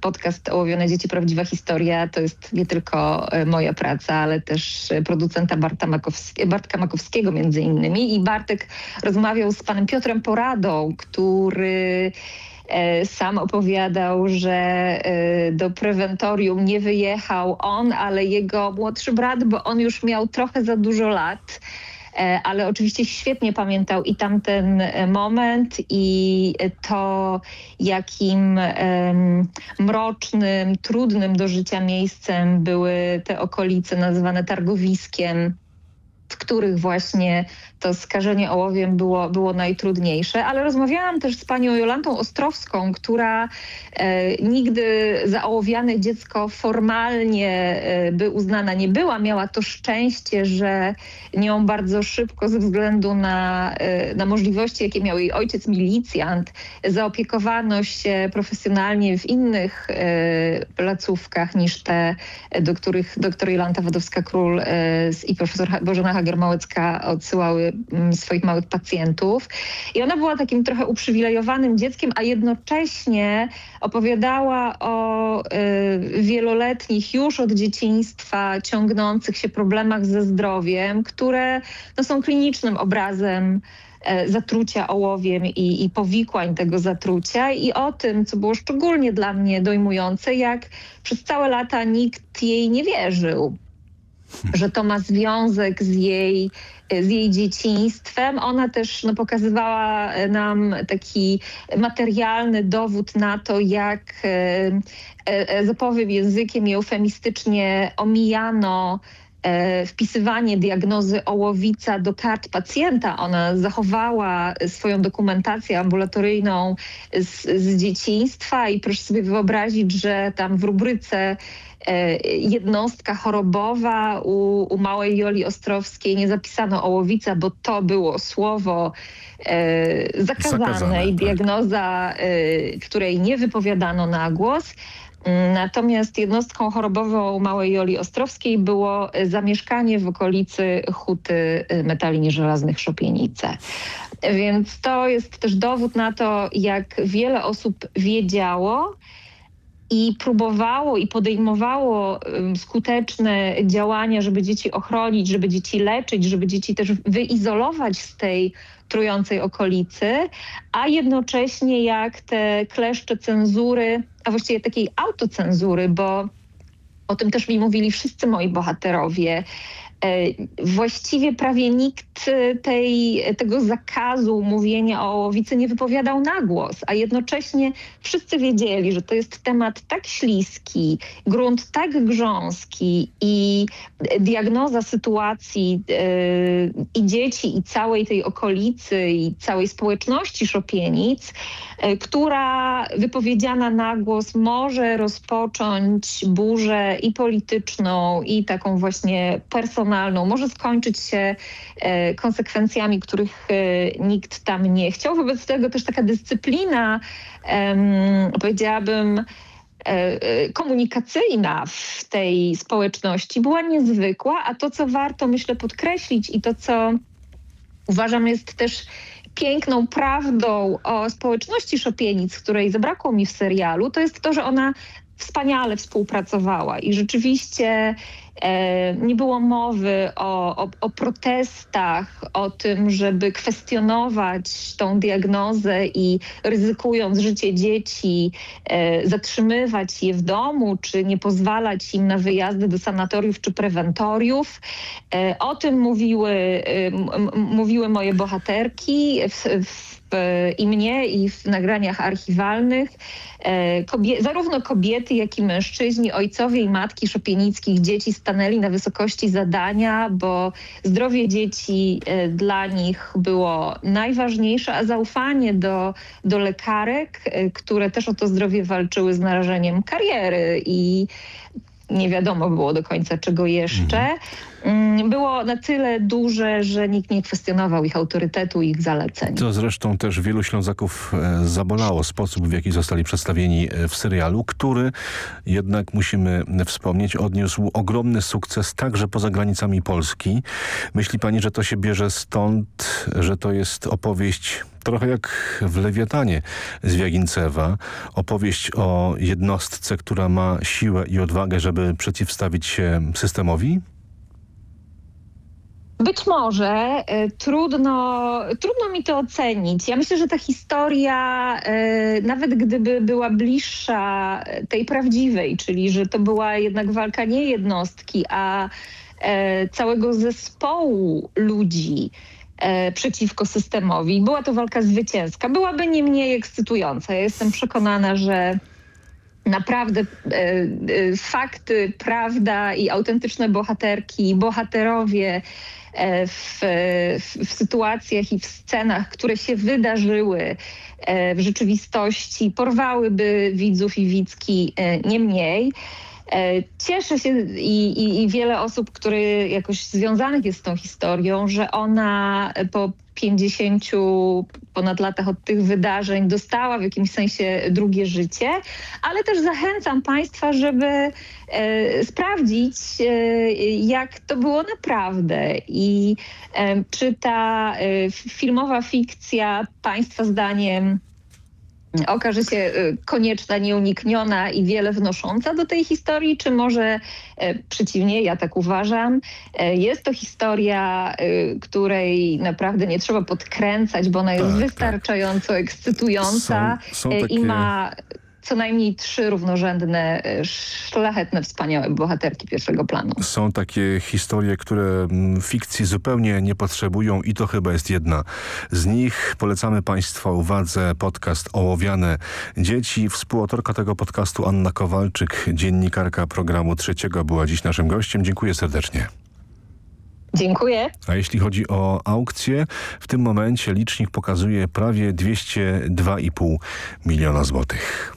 podcast Ołowione Dzieci Prawdziwa Historia to jest nie tylko moja praca, ale też producenta Barta Makowski, Bartka Makowskiego między innymi. I Bartek rozmawiał z panem Piotrem Poradą, który sam opowiadał, że do prewentorium nie wyjechał on, ale jego młodszy brat, bo on już miał trochę za dużo lat ale oczywiście świetnie pamiętał i tamten moment i to, jakim um, mrocznym, trudnym do życia miejscem były te okolice nazywane targowiskiem, w których właśnie to skażenie ołowiem było, było najtrudniejsze, ale rozmawiałam też z panią Jolantą Ostrowską, która e, nigdy za ołowiane dziecko formalnie e, by uznana nie była. Miała to szczęście, że nią bardzo szybko ze względu na, e, na możliwości, jakie miał jej ojciec milicjant, zaopiekowano się profesjonalnie w innych e, placówkach niż te, do których doktor Jolanta Wadowska-Król e, i profesor Bożena Hager-Małecka odsyłały swoich małych pacjentów. I ona była takim trochę uprzywilejowanym dzieckiem, a jednocześnie opowiadała o y, wieloletnich już od dzieciństwa ciągnących się problemach ze zdrowiem, które no, są klinicznym obrazem zatrucia ołowiem i, i powikłań tego zatrucia i o tym, co było szczególnie dla mnie dojmujące, jak przez całe lata nikt jej nie wierzył że to ma związek z jej, z jej dzieciństwem. Ona też no, pokazywała nam taki materialny dowód na to, jak e, e, zapowiem językiem eufemistycznie omijano e, wpisywanie diagnozy ołowica do kart pacjenta. Ona zachowała swoją dokumentację ambulatoryjną z, z dzieciństwa i proszę sobie wyobrazić, że tam w rubryce jednostka chorobowa u, u małej Joli Ostrowskiej nie zapisano ołowica, bo to było słowo e, zakazane, zakazane, i tak. diagnoza, e, której nie wypowiadano na głos. Natomiast jednostką chorobową małej Joli Ostrowskiej było zamieszkanie w okolicy huty metali nieżelaznych Szopienice. Więc to jest też dowód na to, jak wiele osób wiedziało, i próbowało i podejmowało skuteczne działania, żeby dzieci ochronić, żeby dzieci leczyć, żeby dzieci też wyizolować z tej trującej okolicy, a jednocześnie jak te kleszcze cenzury, a właściwie takiej autocenzury, bo o tym też mi mówili wszyscy moi bohaterowie, właściwie prawie nikt e, tej, tego zakazu mówienia o łowicy nie wypowiadał na głos, a jednocześnie wszyscy wiedzieli, że to jest temat tak śliski, grunt tak grząski i diagnoza sytuacji i dzieci, i całej tej okolicy, i całej społeczności Szopienic, która wypowiedziana na głos może rozpocząć burzę i polityczną, i taką właśnie personalną, może skończyć się e, konsekwencjami, których e, nikt tam nie chciał. Wobec tego też taka dyscyplina, powiedziałabym, e, komunikacyjna w tej społeczności była niezwykła, a to, co warto myślę podkreślić i to, co uważam jest też piękną prawdą o społeczności Szopienic, której zabrakło mi w serialu, to jest to, że ona wspaniale współpracowała i rzeczywiście nie było mowy o, o, o, protestach, o tym, żeby kwestionować tą diagnozę i ryzykując życie dzieci, e, zatrzymywać je w domu, czy nie pozwalać im na wyjazdy do sanatoriów czy prewentoriów. E, o tym mówiły, mówiły moje bohaterki. W, w, i mnie, i w nagraniach archiwalnych. E, kobie zarówno kobiety, jak i mężczyźni, ojcowie i matki szopienickich dzieci stanęli na wysokości zadania, bo zdrowie dzieci e, dla nich było najważniejsze, a zaufanie do, do lekarek, e, które też o to zdrowie walczyły z narażeniem kariery i nie wiadomo było do końca czego jeszcze, mm, było na tyle duże, że nikt nie kwestionował ich autorytetu, ich zaleceń. To zresztą też wielu Ślązaków e, zabolało sposób, w jaki zostali przedstawieni e, w serialu, który jednak musimy wspomnieć odniósł ogromny sukces także poza granicami Polski. Myśli pani, że to się bierze stąd, że to jest opowieść trochę jak w Lewiatanie z Wiagincewa. Opowieść o jednostce, która ma siłę i odwagę, żeby przeciwstawić się systemowi? Być może y, trudno, trudno mi to ocenić. Ja myślę, że ta historia, y, nawet gdyby była bliższa tej prawdziwej, czyli że to była jednak walka nie jednostki, a całego zespołu ludzi, e, przeciwko systemowi. Była to walka zwycięska. Byłaby nie mniej ekscytująca. Ja jestem przekonana, że naprawdę e, e, fakty, prawda i autentyczne bohaterki, bohaterowie e, w, w, w, sytuacjach i w scenach, które się wydarzyły e, w rzeczywistości, porwałyby widzów i widzki e, nie mniej. E, cieszę się i, i, i, wiele osób, które jakoś związanych jest z tą historią, że ona po 50 ponad latach od tych wydarzeń dostała w jakimś sensie drugie życie, ale też zachęcam Państwa, żeby e, sprawdzić, e, jak to było naprawdę i e, czy ta e, filmowa fikcja Państwa zdaniem okaże się y, konieczna, nieunikniona i wiele wnosząca do tej historii, czy może e, przeciwnie, ja tak uważam, e, jest to historia, y, której naprawdę nie trzeba podkręcać, bo ona jest tak, tak. wystarczająco tak. ekscytująca są, są takie... i ma co najmniej trzy równorzędne, e, szlachetne, wspaniałe bohaterki pierwszego planu. Są takie historie, które mm, fikcji zupełnie nie potrzebują i to chyba jest jedna z nich. Polecamy Państwa uwadze podcast Ołowiane Dzieci. Współautorka tego podcastu Anna Kowalczyk, dziennikarka programu Trzeciego była dziś naszym gościem. Dziękuję serdecznie. Dziękuję. A jeśli chodzi o aukcję, w tym momencie licznik pokazuje prawie 202,5 miliona złotych.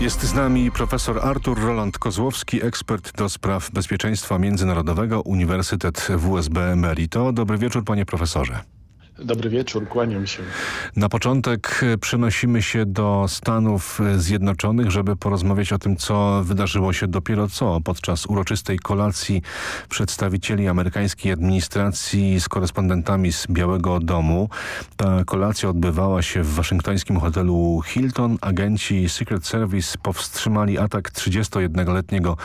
Jest z nami profesor Artur Roland Kozłowski, ekspert do spraw bezpieczeństwa międzynarodowego, Uniwersytet WSB Merito. Dobry wieczór panie profesorze. Dobry wieczór, kłaniam się. Na początek przenosimy się do Stanów Zjednoczonych, żeby porozmawiać o tym, co wydarzyło się dopiero co podczas uroczystej kolacji przedstawicieli amerykańskiej administracji z korespondentami z Białego Domu. Ta kolacja odbywała się w waszyngtońskim hotelu Hilton. Agenci Secret Service powstrzymali atak 31-letniego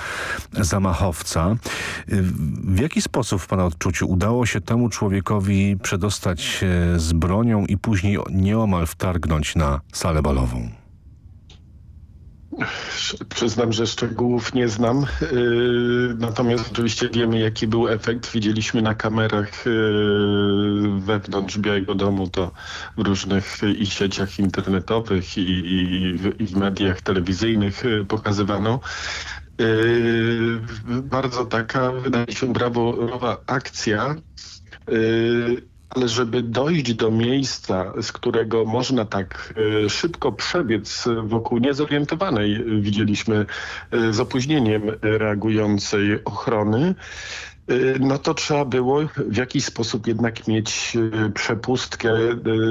zamachowca. W jaki sposób w Pana odczuciu udało się temu człowiekowi przedostać z bronią i później nieomal wtargnąć na salę balową? Przyznam, że szczegółów nie znam, yy, natomiast oczywiście wiemy jaki był efekt. Widzieliśmy na kamerach yy, wewnątrz Białego Domu to w różnych i sieciach internetowych i, i, w, i w mediach telewizyjnych yy, pokazywano. Yy, bardzo taka, wydaje się, braworowa akcja. Ale żeby dojść do miejsca, z którego można tak e, szybko przebiec wokół niezorientowanej, widzieliśmy e, z opóźnieniem reagującej ochrony, e, no to trzeba było w jakiś sposób jednak mieć przepustkę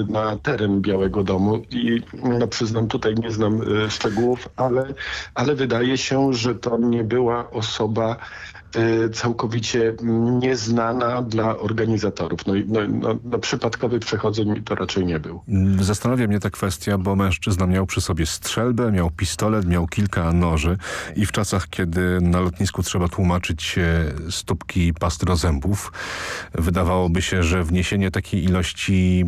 na teren Białego Domu. I no przyznam tutaj nie znam szczegółów, ale, ale wydaje się, że to nie była osoba całkowicie nieznana dla organizatorów. No, no, no, no przypadkowy przechodzeń to raczej nie był. Zastanawia mnie ta kwestia, bo mężczyzna miał przy sobie strzelbę, miał pistolet, miał kilka noży i w czasach, kiedy na lotnisku trzeba tłumaczyć stópki pasty do zębów, wydawałoby się, że wniesienie takiej ilości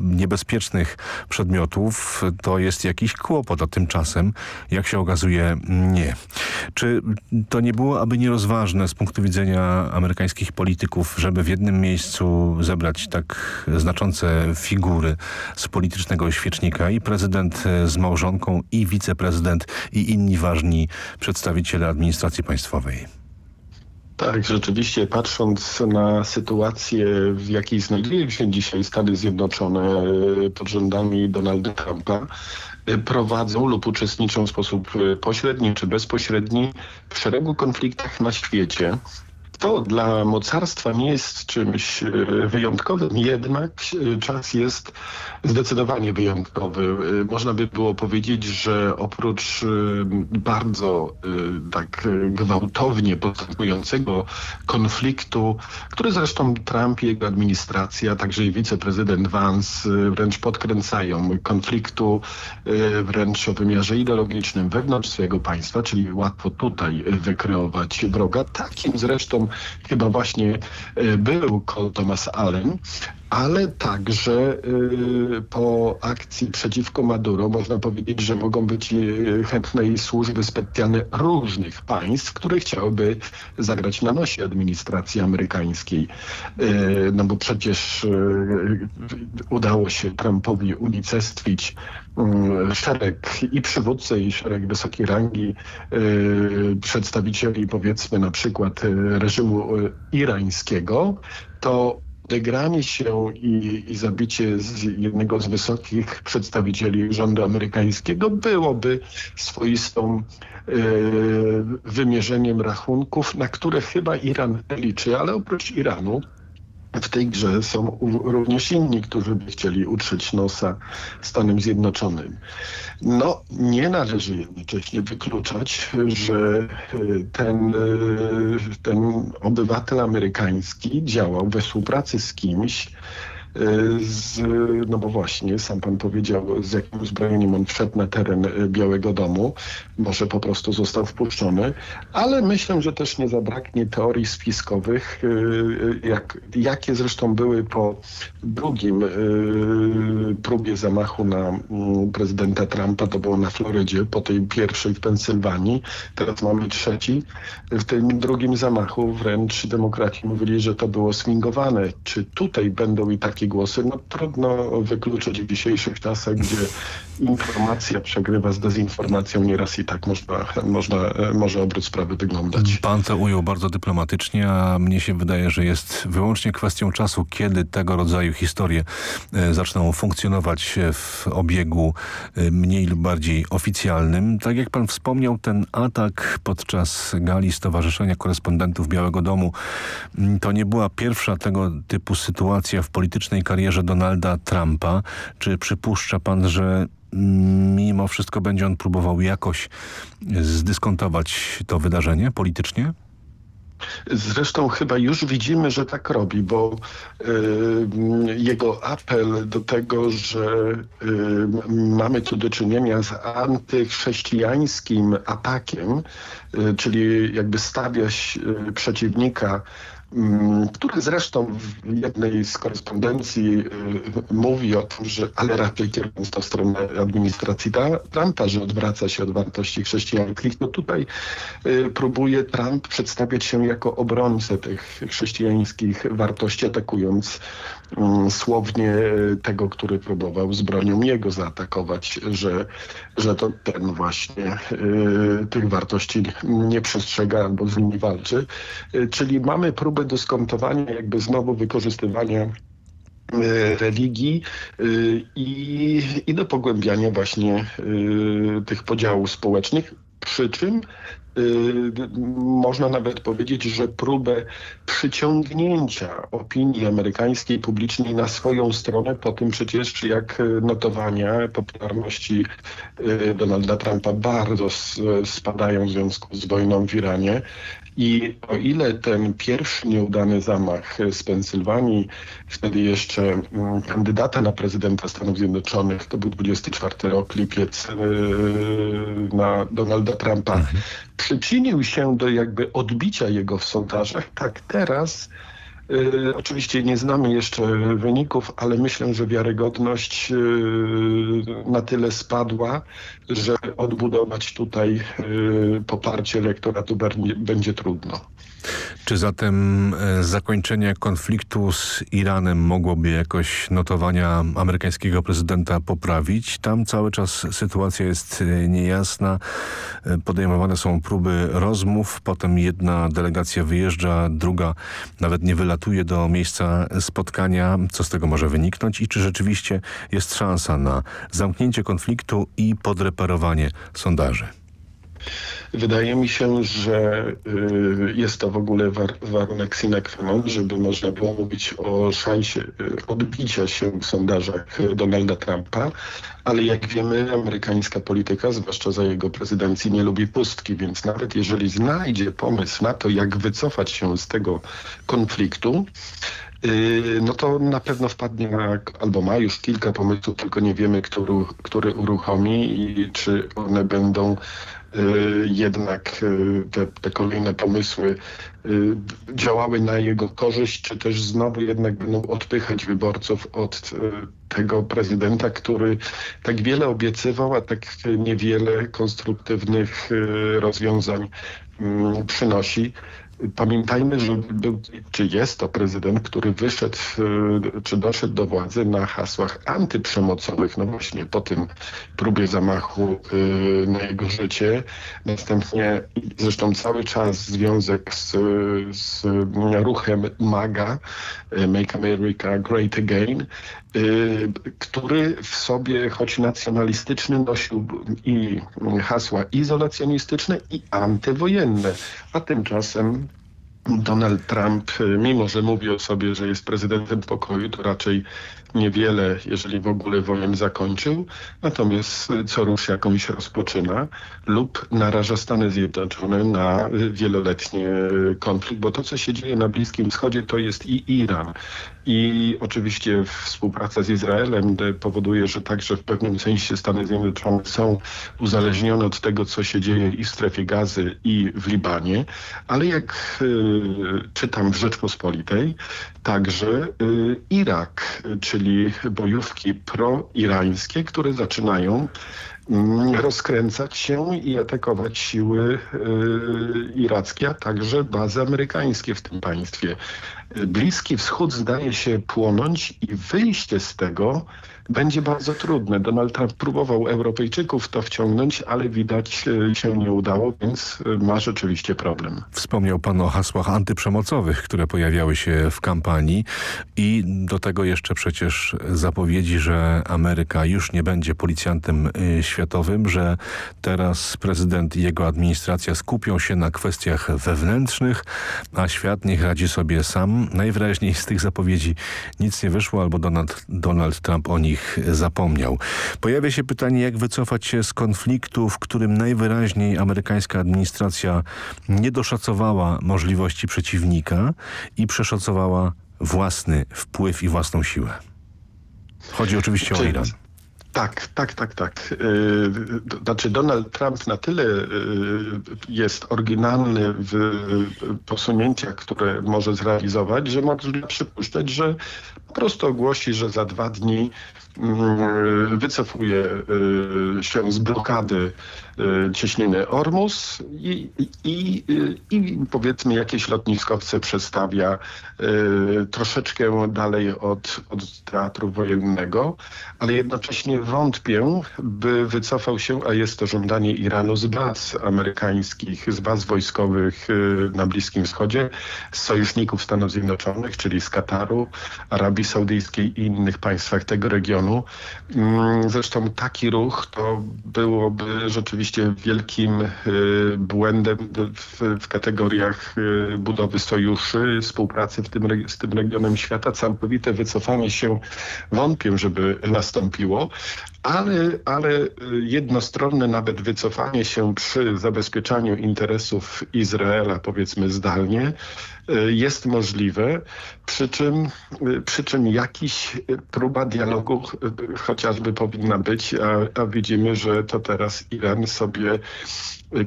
niebezpiecznych przedmiotów to jest jakiś kłopot, a tymczasem, jak się okazuje, nie. Czy to nie było, aby nie rozważać ważne z punktu widzenia amerykańskich polityków, żeby w jednym miejscu zebrać tak znaczące figury z politycznego świecznika i prezydent z małżonką i wiceprezydent i inni ważni przedstawiciele administracji państwowej. Tak, rzeczywiście patrząc na sytuację, w jakiej znajdują się dzisiaj Stany Zjednoczone e, pod rządami Donalda Trumpa, e, prowadzą lub uczestniczą w sposób e, pośredni czy bezpośredni w szeregu konfliktach na świecie to dla mocarstwa nie jest czymś e, wyjątkowym, jednak e, czas jest zdecydowanie wyjątkowy. E, można by było powiedzieć, że oprócz bardzo tak gwałtownie postępującego konfliktu, który zresztą Trump i jego administracja, także i wiceprezydent Vance wręcz podkręcają, konfliktu wręcz o wymiarze ideologicznym wewnątrz swojego państwa, czyli łatwo tutaj wykreować wroga. Takim zresztą chyba właśnie e, był Cole Thomas Allen, ale także y, po akcji przeciwko Maduro można powiedzieć, że mogą być y, chętne i służby specjalne różnych państw, które chciałyby zagrać na nosie administracji amerykańskiej. No bo przecież udało się Trumpowi unicestwić szereg i przywódcy, i szereg wysokiej rangi przedstawicieli powiedzmy na przykład reżimu irańskiego, to odegranie się i, i zabicie z jednego z wysokich przedstawicieli rządu amerykańskiego byłoby swoistą wymierzeniem rachunków, na które chyba Iran liczy, ale oprócz Iranu w tej grze są również inni, którzy by chcieli utrzeć nosa Stanem Zjednoczonym. No, nie należy jednocześnie wykluczać, że y, ten, y, ten obywatel amerykański działał we współpracy z kimś, z, no bo właśnie, sam pan powiedział, z jakim uzbrojeniem on wszedł na teren e, Białego Domu. Może po prostu został wpuszczony, ale myślę, że też nie zabraknie teorii spiskowych, e, jak, jakie zresztą były po drugim e, próbie zamachu na mm, prezydenta Trumpa, to było na Florydzie, po tej pierwszej w Pensylwanii, teraz mamy trzeci. W tym drugim zamachu wręcz demokraci mówili, że to było swingowane. Czy tutaj będą i takie głosy. No trudno wykluczyć w dzisiejszych czasach, gdzie informacja przegrywa z dezinformacją. Nieraz i tak można, można, może obrót sprawy wyglądać. Pan to ujął bardzo dyplomatycznie, a mnie się wydaje, że jest wyłącznie kwestią czasu, kiedy tego rodzaju historie e, zaczną funkcjonować w obiegu e, mniej lub bardziej oficjalnym. Tak jak pan wspomniał, ten atak podczas gali Stowarzyszenia Korespondentów Białego Domu to nie była pierwsza tego typu sytuacja w politycznym politycznej karierze Donalda Trumpa. Czy przypuszcza pan, że mimo wszystko będzie on próbował jakoś zdyskontować to wydarzenie politycznie? Zresztą chyba już widzimy, że tak robi, bo y, jego apel do tego, że y, mamy tu do czynienia z antychrześcijańskim atakiem, y, czyli jakby stawia przeciwnika Mm, który zresztą w jednej z korespondencji y, mówi o tym, że ale raczej kierując to w stronę administracji Trumpa, że odwraca się od wartości chrześcijańskich, to tutaj y, próbuje Trump przedstawiać się jako obrońcę tych chrześcijańskich wartości, atakując mm, słownie tego, który próbował z bronią jego zaatakować, że, że to ten właśnie y, tych wartości nie przestrzega albo z nimi walczy. Czyli mamy próbę próby dyskontowania, jakby znowu wykorzystywania e, religii e, i, i do pogłębiania właśnie e, tych podziałów społecznych. Przy czym można nawet powiedzieć, że próbę przyciągnięcia opinii amerykańskiej publicznej na swoją stronę po tym przecież, jak notowania popularności Donalda Trumpa bardzo spadają w związku z wojną w Iranie, i o ile ten pierwszy nieudany zamach z Pensylwanii, wtedy jeszcze mm, kandydata na prezydenta Stanów Zjednoczonych, to był 24 rok, lipiec, yy, na Donalda Trumpa, mhm. przyczynił się do jakby odbicia jego w sondażach, tak teraz oczywiście nie znamy jeszcze wyników, ale myślę, że wiarygodność y, na tyle spadła, że odbudować tutaj y, poparcie elektoratu będzie trudno. Czy zatem e, zakończenie konfliktu z Iranem mogłoby jakoś notowania amerykańskiego prezydenta poprawić? Tam cały czas sytuacja jest e, niejasna. E, podejmowane są próby rozmów, potem jedna delegacja wyjeżdża, druga nawet nie wylatuje do miejsca spotkania. Co z tego może wyniknąć i czy rzeczywiście jest szansa na zamknięcie konfliktu i podreperowanie sondaży? Wydaje mi się, że y, jest to w ogóle warunek sine qua non, żeby można było mówić o szansie y, odbicia się w sondażach Donalda Trumpa, ale jak wiemy, amerykańska polityka, zwłaszcza za jego prezydencji, nie lubi pustki, więc nawet jeżeli znajdzie pomysł na to, jak wycofać się z tego konfliktu, y, no to na pewno wpadnie na, albo ma już kilka pomysłów, tylko nie wiemy, który, który uruchomi i czy one będą jednak y, te, te, kolejne pomysły y, działały na jego korzyść, czy też znowu jednak będą odpychać wyborców od tego prezydenta, który tak wiele obiecywał, a tak niewiele konstruktywnych rozwiązań mm, przynosi. Pamiętajmy, że był, czy jest to prezydent, który wyszedł, e, czy doszedł do władzy na hasłach antyprzemocowych. No właśnie po tym próbie zamachu e, na jego życie. Następnie zresztą cały czas związek z, z ruchem MAGA, e, Make America Great Again, który w sobie, choć nacjonalistyczny, nosił i hasła izolacjonistyczne i antywojenne, a tymczasem Donald Trump, mimo że mówi o sobie, że jest prezydentem pokoju, to raczej niewiele, jeżeli w ogóle wojen zakończył, natomiast co rusz jakąś rozpoczyna lub naraża Stany Zjednoczone na wieloletni konflikt, bo to, co się dzieje na Bliskim Wschodzie, to jest i Iran, i oczywiście współpraca z Izraelem powoduje, że także w pewnym sensie Stany Zjednoczone są uzależnione od tego, co się dzieje i w strefie gazy, i w Libanie. Ale jak y, czytam w Rzeczpospolitej, także y, Irak, czyli bojówki proirańskie, które zaczynają mm, rozkręcać się i atakować siły y, irackie, a także bazy amerykańskie w tym państwie. Bliski Wschód zdaje się płonąć i wyjście z tego będzie bardzo trudne. Donald Trump próbował Europejczyków to wciągnąć, ale widać e, się nie udało, więc e, ma rzeczywiście problem. Wspomniał pan o hasłach antyprzemocowych, które pojawiały się w kampanii i do tego jeszcze przecież zapowiedzi, że Ameryka już nie będzie policjantem e, światowym, że teraz prezydent i jego administracja skupią się na kwestiach wewnętrznych, a świat niech radzi sobie sam najwyraźniej z tych zapowiedzi nic nie wyszło albo Donald, Donald Trump o nich zapomniał. Pojawia się pytanie, jak wycofać się z konfliktu, w którym najwyraźniej amerykańska administracja nie doszacowała możliwości przeciwnika i przeszacowała własny wpływ i własną siłę. Chodzi oczywiście o Iran. Tak, tak, tak, tak. Znaczy Donald Trump na tyle jest oryginalny w posunięciach, które może zrealizować, że można przypuszczać, że po prostu ogłosi, że za dwa dni mm, wycofuje się z blokady cieśniny Ormus i, i, i, powiedzmy jakieś lotniskowce przestawia troszeczkę dalej od, od teatru wojennego, ale jednocześnie wątpię, by wycofał się, a jest to żądanie Iranu z baz amerykańskich, z baz wojskowych na Bliskim Wschodzie, z sojuszników Stanów Zjednoczonych, czyli z Kataru, Arabii Saudyjskiej i innych państwach tego regionu. Mm, zresztą taki ruch to byłoby rzeczywiście rzeczywiście wielkim y, błędem w, w kategoriach y, budowy sojuszy, współpracy w tym, z tym regionem świata. Całkowite wycofanie się wątpię, żeby nastąpiło, ale, ale y, jednostronne nawet wycofanie się przy zabezpieczaniu interesów Izraela, powiedzmy zdalnie, jest możliwe, przy czym, przy czym jakiś próba dialogu chociażby powinna być, a, a widzimy, że to teraz Iran sobie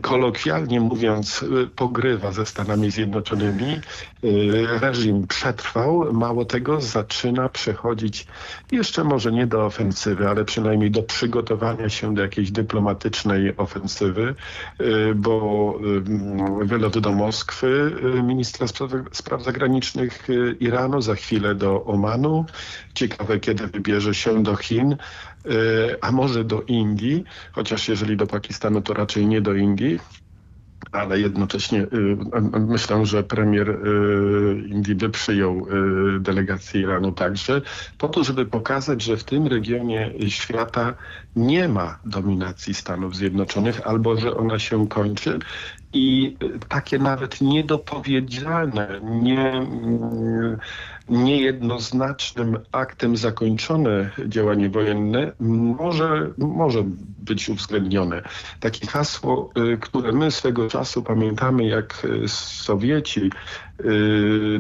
kolokwialnie mówiąc, pogrywa ze Stanami Zjednoczonymi. Reżim przetrwał, mało tego, zaczyna przechodzić jeszcze może nie do ofensywy, ale przynajmniej do przygotowania się do jakiejś dyplomatycznej ofensywy, bo wylot do Moskwy ministra spraw, spraw zagranicznych Iranu, za chwilę do Omanu. Ciekawe, kiedy wybierze się do Chin. E, a może do Indii, chociaż jeżeli do Pakistanu, to raczej nie do Indii ale jednocześnie y, myślę, że premier y, Indii by przyjął y, delegację Iranu także, po to, żeby pokazać, że w tym regionie świata nie ma dominacji Stanów Zjednoczonych albo że ona się kończy. I takie nawet niedopowiedziane, nie niejednoznacznym aktem zakończone działanie wojenne może, może być uwzględnione. Takie hasło, y, które my swego czasu pamiętamy, jak Sowieci y,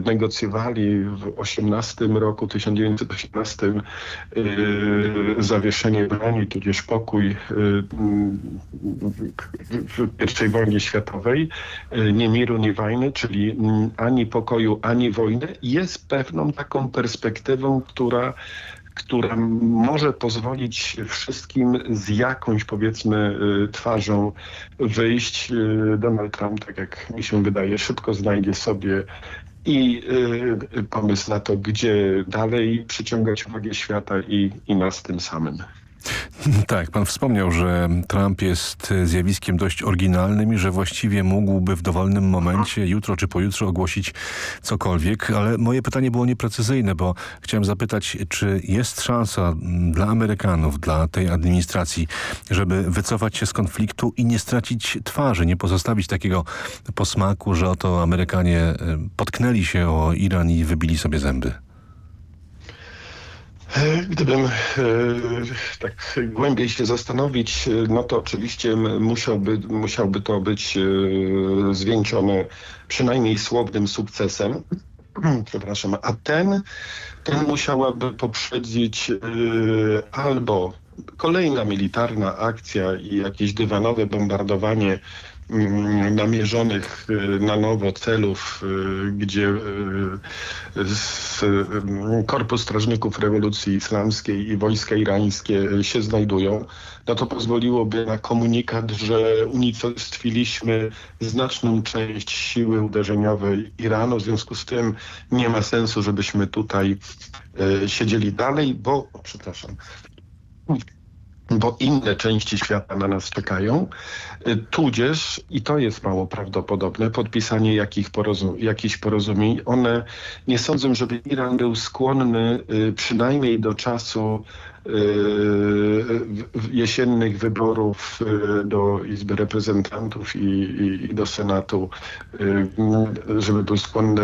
negocjowali w 18 roku, 1918 y, zawieszenie broni, tudzież pokój w I wojnie światowej, nie miru, nie wojny, czyli ani pokoju, ani wojny, jest pewną taką perspektywą, która która może pozwolić wszystkim z jakąś powiedzmy y, twarzą wyjść. Y, Donald Trump, tak jak mi się wydaje, szybko znajdzie sobie i y, pomysł na to, gdzie dalej przyciągać uwagę świata i, i nas tym samym. Tak, pan wspomniał, że Trump jest zjawiskiem dość oryginalnym i że właściwie mógłby w dowolnym momencie, jutro czy pojutrze ogłosić cokolwiek, ale moje pytanie było nieprecyzyjne, bo chciałem zapytać, czy jest szansa dla Amerykanów, dla tej administracji, żeby wycofać się z konfliktu i nie stracić twarzy, nie pozostawić takiego posmaku, że oto Amerykanie e, potknęli się o Iran i wybili sobie zęby? Gdybym e, tak głębiej się zastanowić, no to oczywiście musiałby, musiałby to być e, zwieńczone przynajmniej słownym sukcesem. Przepraszam, a ten, ten musiałaby poprzedzić e, albo kolejna militarna akcja i jakieś dywanowe bombardowanie namierzonych y, na nowo celów, y, gdzie y, Korpus Strażników Rewolucji Islamskiej i wojska irańskie się znajdują, no to pozwoliłoby na komunikat, że unicestwiliśmy znaczną część siły uderzeniowej Iranu, w związku z tym nie ma sensu, żebyśmy tutaj siedzieli dalej, bo, przepraszam, bo inne części świata na nas czekają, y, tudzież, i to jest mało prawdopodobne, podpisanie jakich porozum jakichś porozumień. One, nie sądzę, żeby Iran był skłonny y, przynajmniej do czasu jesiennych wyborów do Izby Reprezentantów i, i, i do Senatu, żeby był skłonny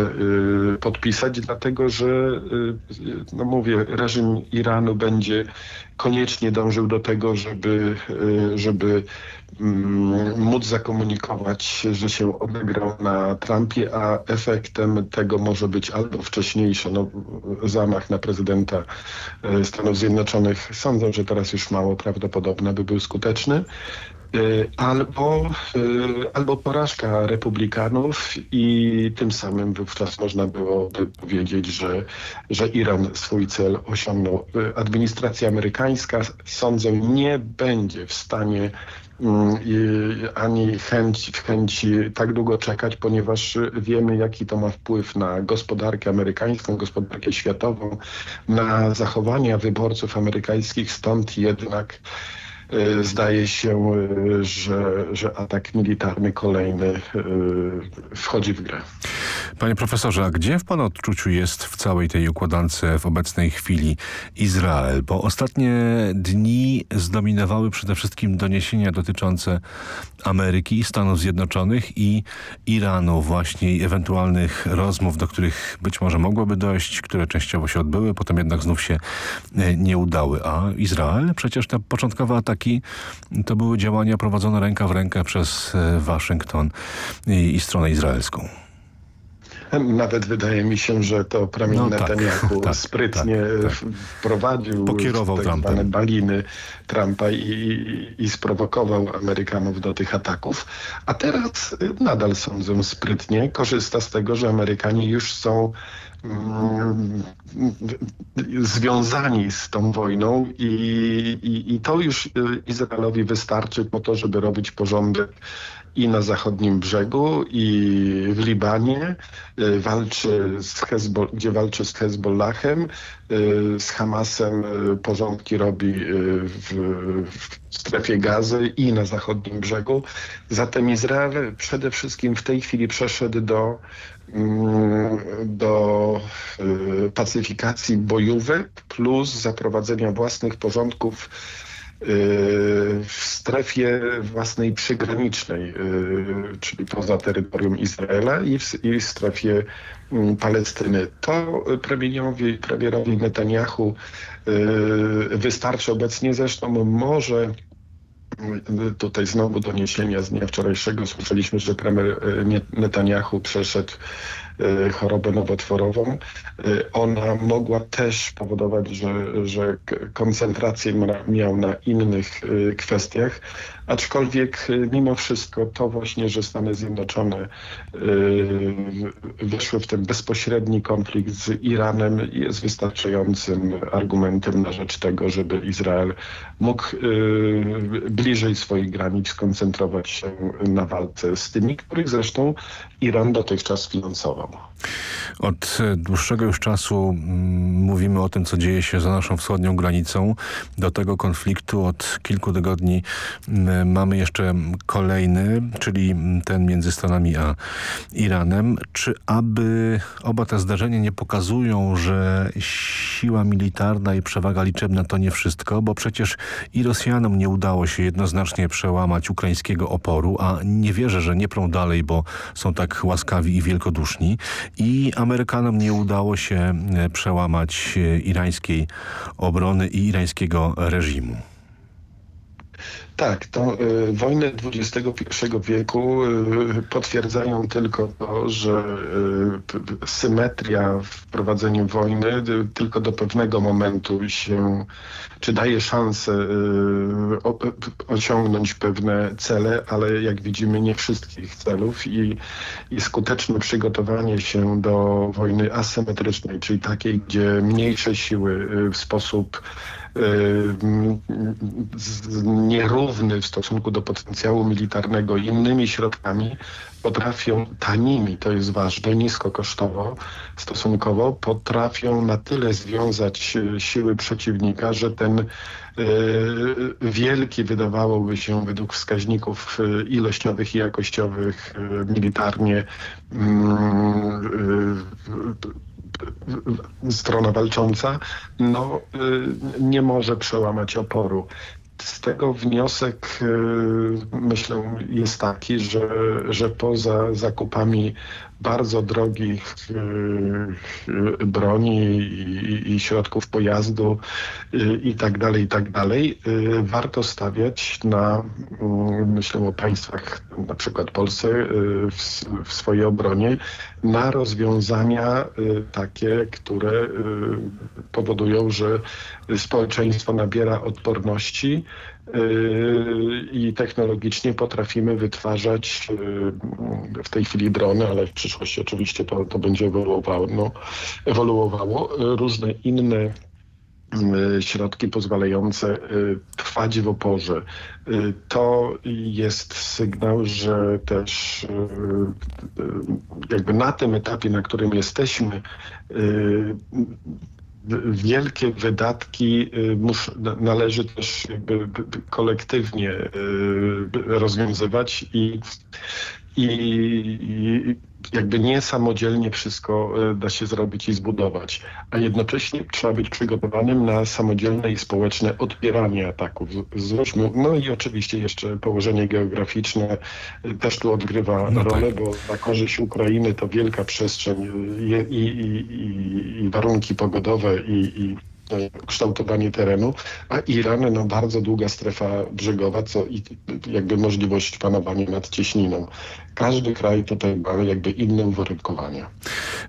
podpisać, dlatego że, no mówię, reżim Iranu będzie koniecznie dążył do tego, żeby, żeby Mm, móc zakomunikować, że się odegrał na Trumpie, a efektem tego może być albo wcześniejszy no, zamach na prezydenta e, Stanów Zjednoczonych. Sądzę, że teraz już mało prawdopodobne, by był skuteczny. E, albo, e, albo porażka republikanów i tym samym wówczas można byłoby powiedzieć, że, że Iran swój cel osiągnął. Administracja amerykańska sądzę nie będzie w stanie Mm, ani chęć, chęci tak długo czekać, ponieważ wiemy, jaki to ma wpływ na gospodarkę amerykańską, gospodarkę światową, na zachowania wyborców amerykańskich. Stąd jednak zdaje się, e, że, że atak militarny kolejny e, wchodzi w grę. Panie profesorze, a gdzie w Pana odczuciu jest w całej tej układance w obecnej chwili Izrael? Bo ostatnie dni zdominowały przede wszystkim doniesienia dotyczące Ameryki Stanów Zjednoczonych i Iranu właśnie ewentualnych rozmów, do których być może mogłoby dojść, które częściowo się odbyły, potem jednak znów się nie udały. A Izrael? Przecież te początkowe ataki to były działania prowadzone ręka w rękę przez e, Waszyngton i, i stronę izraelską. Nawet wydaje mi się, że to premier no, tak, Netanyahu tak, sprytnie tak, tak. wprowadził Pokierował tak zwane baliny Trumpa i, i, i, sprowokował Amerykanów do tych ataków. A teraz nadal sądzę sprytnie korzysta z tego, że Amerykanie już są związani z tą wojną i, i, i, to już y, Izraelowi wystarczy po to, żeby robić porządek i na zachodnim brzegu, i w Libanie, y, walczy z Hezbo gdzie walczy z Hezbollahem, y, z Hamasem porządki robi w, w strefie gazy i na zachodnim brzegu. Zatem Izrael przede wszystkim w tej chwili przeszedł do Mm, do y, pacyfikacji bojówek plus zaprowadzenia własnych porządków y, w strefie własnej przygranicznej, y, czyli poza terytorium Izraela i w, i w strefie mm, Palestyny. To premierowi, premierowi Netanyahu wystarczy obecnie, zresztą może Tutaj znowu doniesienia z dnia wczorajszego słyszeliśmy, że premier e, Netanyahu przeszedł e, chorobę nowotworową. E, ona mogła też powodować, że, że koncentrację miał na innych kwestiach, aczkolwiek mimo wszystko to właśnie, że Stany Zjednoczone weszły w ten bezpośredni konflikt z Iranem jest wystarczającym argumentem na rzecz tego, żeby Izrael mógł bliżej swoich granic skoncentrować się na walce z tymi, których zresztą Iran dotychczas finansował. Od dłuższego już czasu mm, mówimy o tym, co dzieje się za naszą wschodnią granicą. Do tego konfliktu od kilku tygodni mm, mamy jeszcze kolejny, czyli ten między Stanami a Iranem. Czy aby oba te zdarzenia nie pokazują, że siła militarna i przewaga liczebna to nie wszystko, bo przecież i Rosjanom nie udało się jednoznacznie przełamać ukraińskiego oporu, a nie wierzę, że nie prą dalej, bo są tak łaskawi i wielkoduszni. I Amerykanom nie udało się e, przełamać e, irańskiej obrony i irańskiego reżimu. Tak, to y, wojny XXI wieku y, potwierdzają tylko to, że y, symetria w prowadzeniu wojny tylko do pewnego momentu się, czy daje szansę o, osiągnąć pewne cele, ale jak widzimy nie wszystkich celów i, i skuteczne przygotowanie się do wojny asymetrycznej, czyli takiej, gdzie mniejsze siły w sposób nierówny w stosunku do potencjału militarnego innymi środkami potrafią tanimi, to jest ważne, niskokosztowo stosunkowo, potrafią na tyle związać e, siły przeciwnika, że ten e, wielki wydawałoby się według wskaźników ilościowych i jakościowych militarnie mm, strona walcząca, no, nie może przełamać oporu. Z tego wniosek, myślę, jest taki, że, że poza zakupami bardzo drogich y, y, broni i, środków pojazdu y, i tak dalej, i tak dalej, warto stawiać na, myślę o państwach, na przykład Polsce w swojej obronie, na rozwiązania takie, które powodują, że społeczeństwo nabiera odporności i technologicznie potrafimy wytwarzać w tej chwili drony, ale w przyszłości oczywiście to, to będzie ewoluowało, no, ewoluowało. Różne inne mm, środki pozwalające trwać w oporze. To jest sygnał, że też jakby na tym etapie, na którym jesteśmy, wielkie wydatki mus, należy też jakby kolektywnie rozwiązywać i, i, jakby nie samodzielnie wszystko e, da się zrobić i zbudować, a jednocześnie trzeba być przygotowanym na samodzielne i społeczne odbieranie ataków. Zwróćmy, no i oczywiście jeszcze położenie geograficzne e, też tu odgrywa no rolę, tak. bo na korzyść Ukrainy to wielka przestrzeń e, i, i, i, i warunki pogodowe i kształtowanie terenu, a Iran no bardzo długa strefa brzegowa, co i jakby możliwość panowania nad cieśniną. Każdy kraj tutaj ma jakby inne uwarunkowania.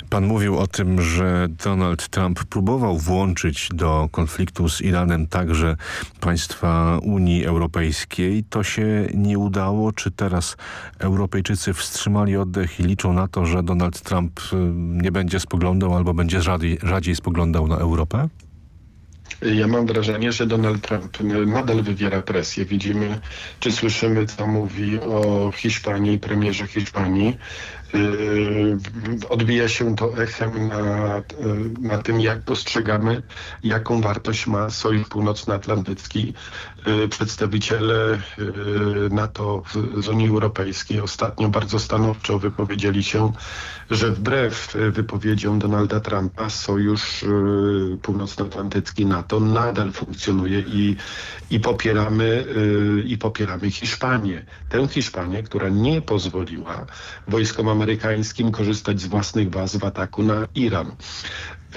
Pan mówił o tym, że Donald Trump próbował włączyć do konfliktu z Iranem także państwa Unii Europejskiej. To się nie udało. Czy teraz Europejczycy wstrzymali oddech i liczą na to, że Donald Trump y, nie będzie spoglądał albo będzie rzadziej, rzadziej spoglądał na Europę? Ja mam wrażenie, że Donald Trump nadal wywiera presję. Widzimy, czy słyszymy, co mówi o Hiszpanii, premierze Hiszpanii. Yy, odbija się to echem na, yy, na tym, jak postrzegamy, jaką wartość ma Sojusz Północnoatlantycki. Yy, przedstawiciele NATO z Unii Europejskiej ostatnio bardzo stanowczo wypowiedzieli się, że wbrew wypowiedziom Donalda Trumpa Sojusz Północnoatlantycki NATO nadal funkcjonuje i, i, popieramy, i popieramy Hiszpanię. Tę Hiszpanię, która nie pozwoliła wojskom amerykańskim korzystać z własnych baz w ataku na Iran.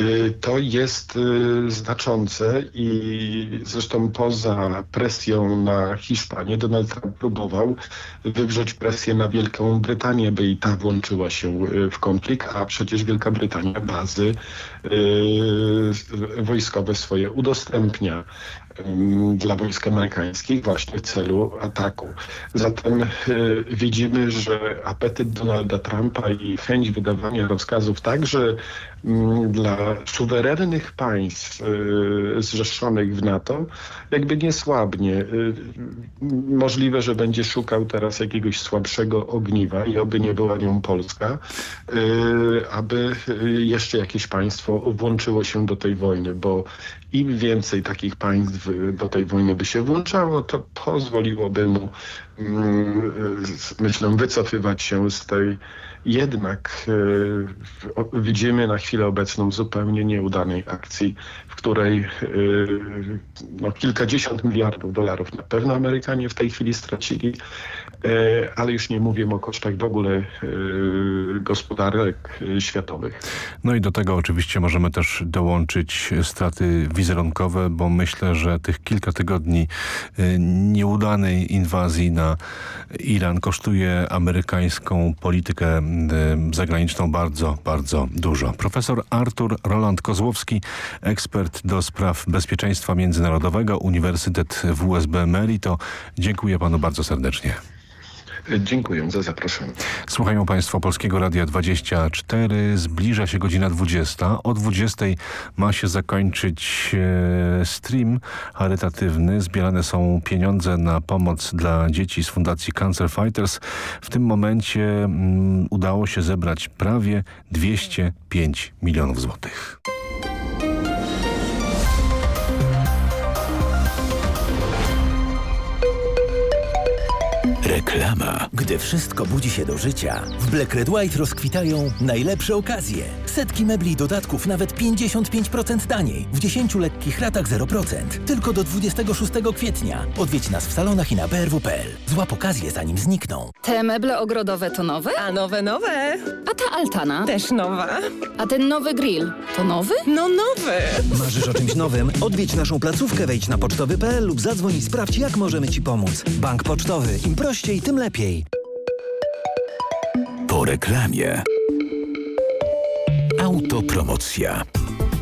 Y, to jest y, znaczące i zresztą poza presją na Hiszpanię. Donald Trump próbował wywrzeć presję na Wielką Brytanię, by i ta włączyła się y, w konflikt, a przecież Wielka Brytania bazy wojskowe swoje udostępnia dla wojsk amerykańskich właśnie w celu ataku. Zatem y, widzimy, że apetyt Donalda Trumpa i chęć wydawania rozkazów także y, dla suwerennych państw y, zrzeszonych w NATO jakby nie słabnie. Y, możliwe, że będzie szukał teraz jakiegoś słabszego ogniwa i oby nie była nią Polska, aby jeszcze jakieś państwo włączyło się do tej wojny, bo im więcej takich państw do tej wojny by się włączało, to pozwoliłoby mu, mm, myślę, wycofywać się z tej. Jednak e, widzimy na chwilę obecną zupełnie nieudanej akcji, w której e, no, kilkadziesiąt miliardów dolarów na pewno Amerykanie w tej chwili stracili, ale już nie mówię o kosztach w ogóle gospodarek światowych. No i do tego oczywiście możemy też dołączyć straty wizerunkowe, bo myślę, że tych kilka tygodni nieudanej inwazji na Iran kosztuje amerykańską politykę zagraniczną bardzo, bardzo dużo. Profesor Artur Roland Kozłowski, ekspert do spraw bezpieczeństwa międzynarodowego, Uniwersytet WSB Merito. Dziękuję panu bardzo serdecznie. Dziękuję za zaproszenie. Słuchają Państwo Polskiego Radia 24. Zbliża się godzina 20. O 20 ma się zakończyć e, stream charytatywny. Zbierane są pieniądze na pomoc dla dzieci z Fundacji Cancer Fighters. W tym momencie mm, udało się zebrać prawie 205 milionów złotych. Reklama. Gdy wszystko budzi się do życia, w Black Red White rozkwitają najlepsze okazje. Setki mebli i dodatków nawet 55% taniej. W 10 lekkich ratach 0%. Tylko do 26 kwietnia. Odwiedź nas w salonach i na brw.pl. Złap okazję zanim znikną. Te meble ogrodowe to nowe? A nowe, nowe. A ta altana? Też nowa. A ten nowy grill to nowy? No nowy. Marzysz o czymś nowym? Odwiedź naszą placówkę, wejdź na pocztowy.pl lub zadzwoń i sprawdź jak możemy Ci pomóc. Bank Pocztowy. Im prościej, tym lepiej. Po reklamie. Autopromocja.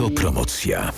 Autopromocja.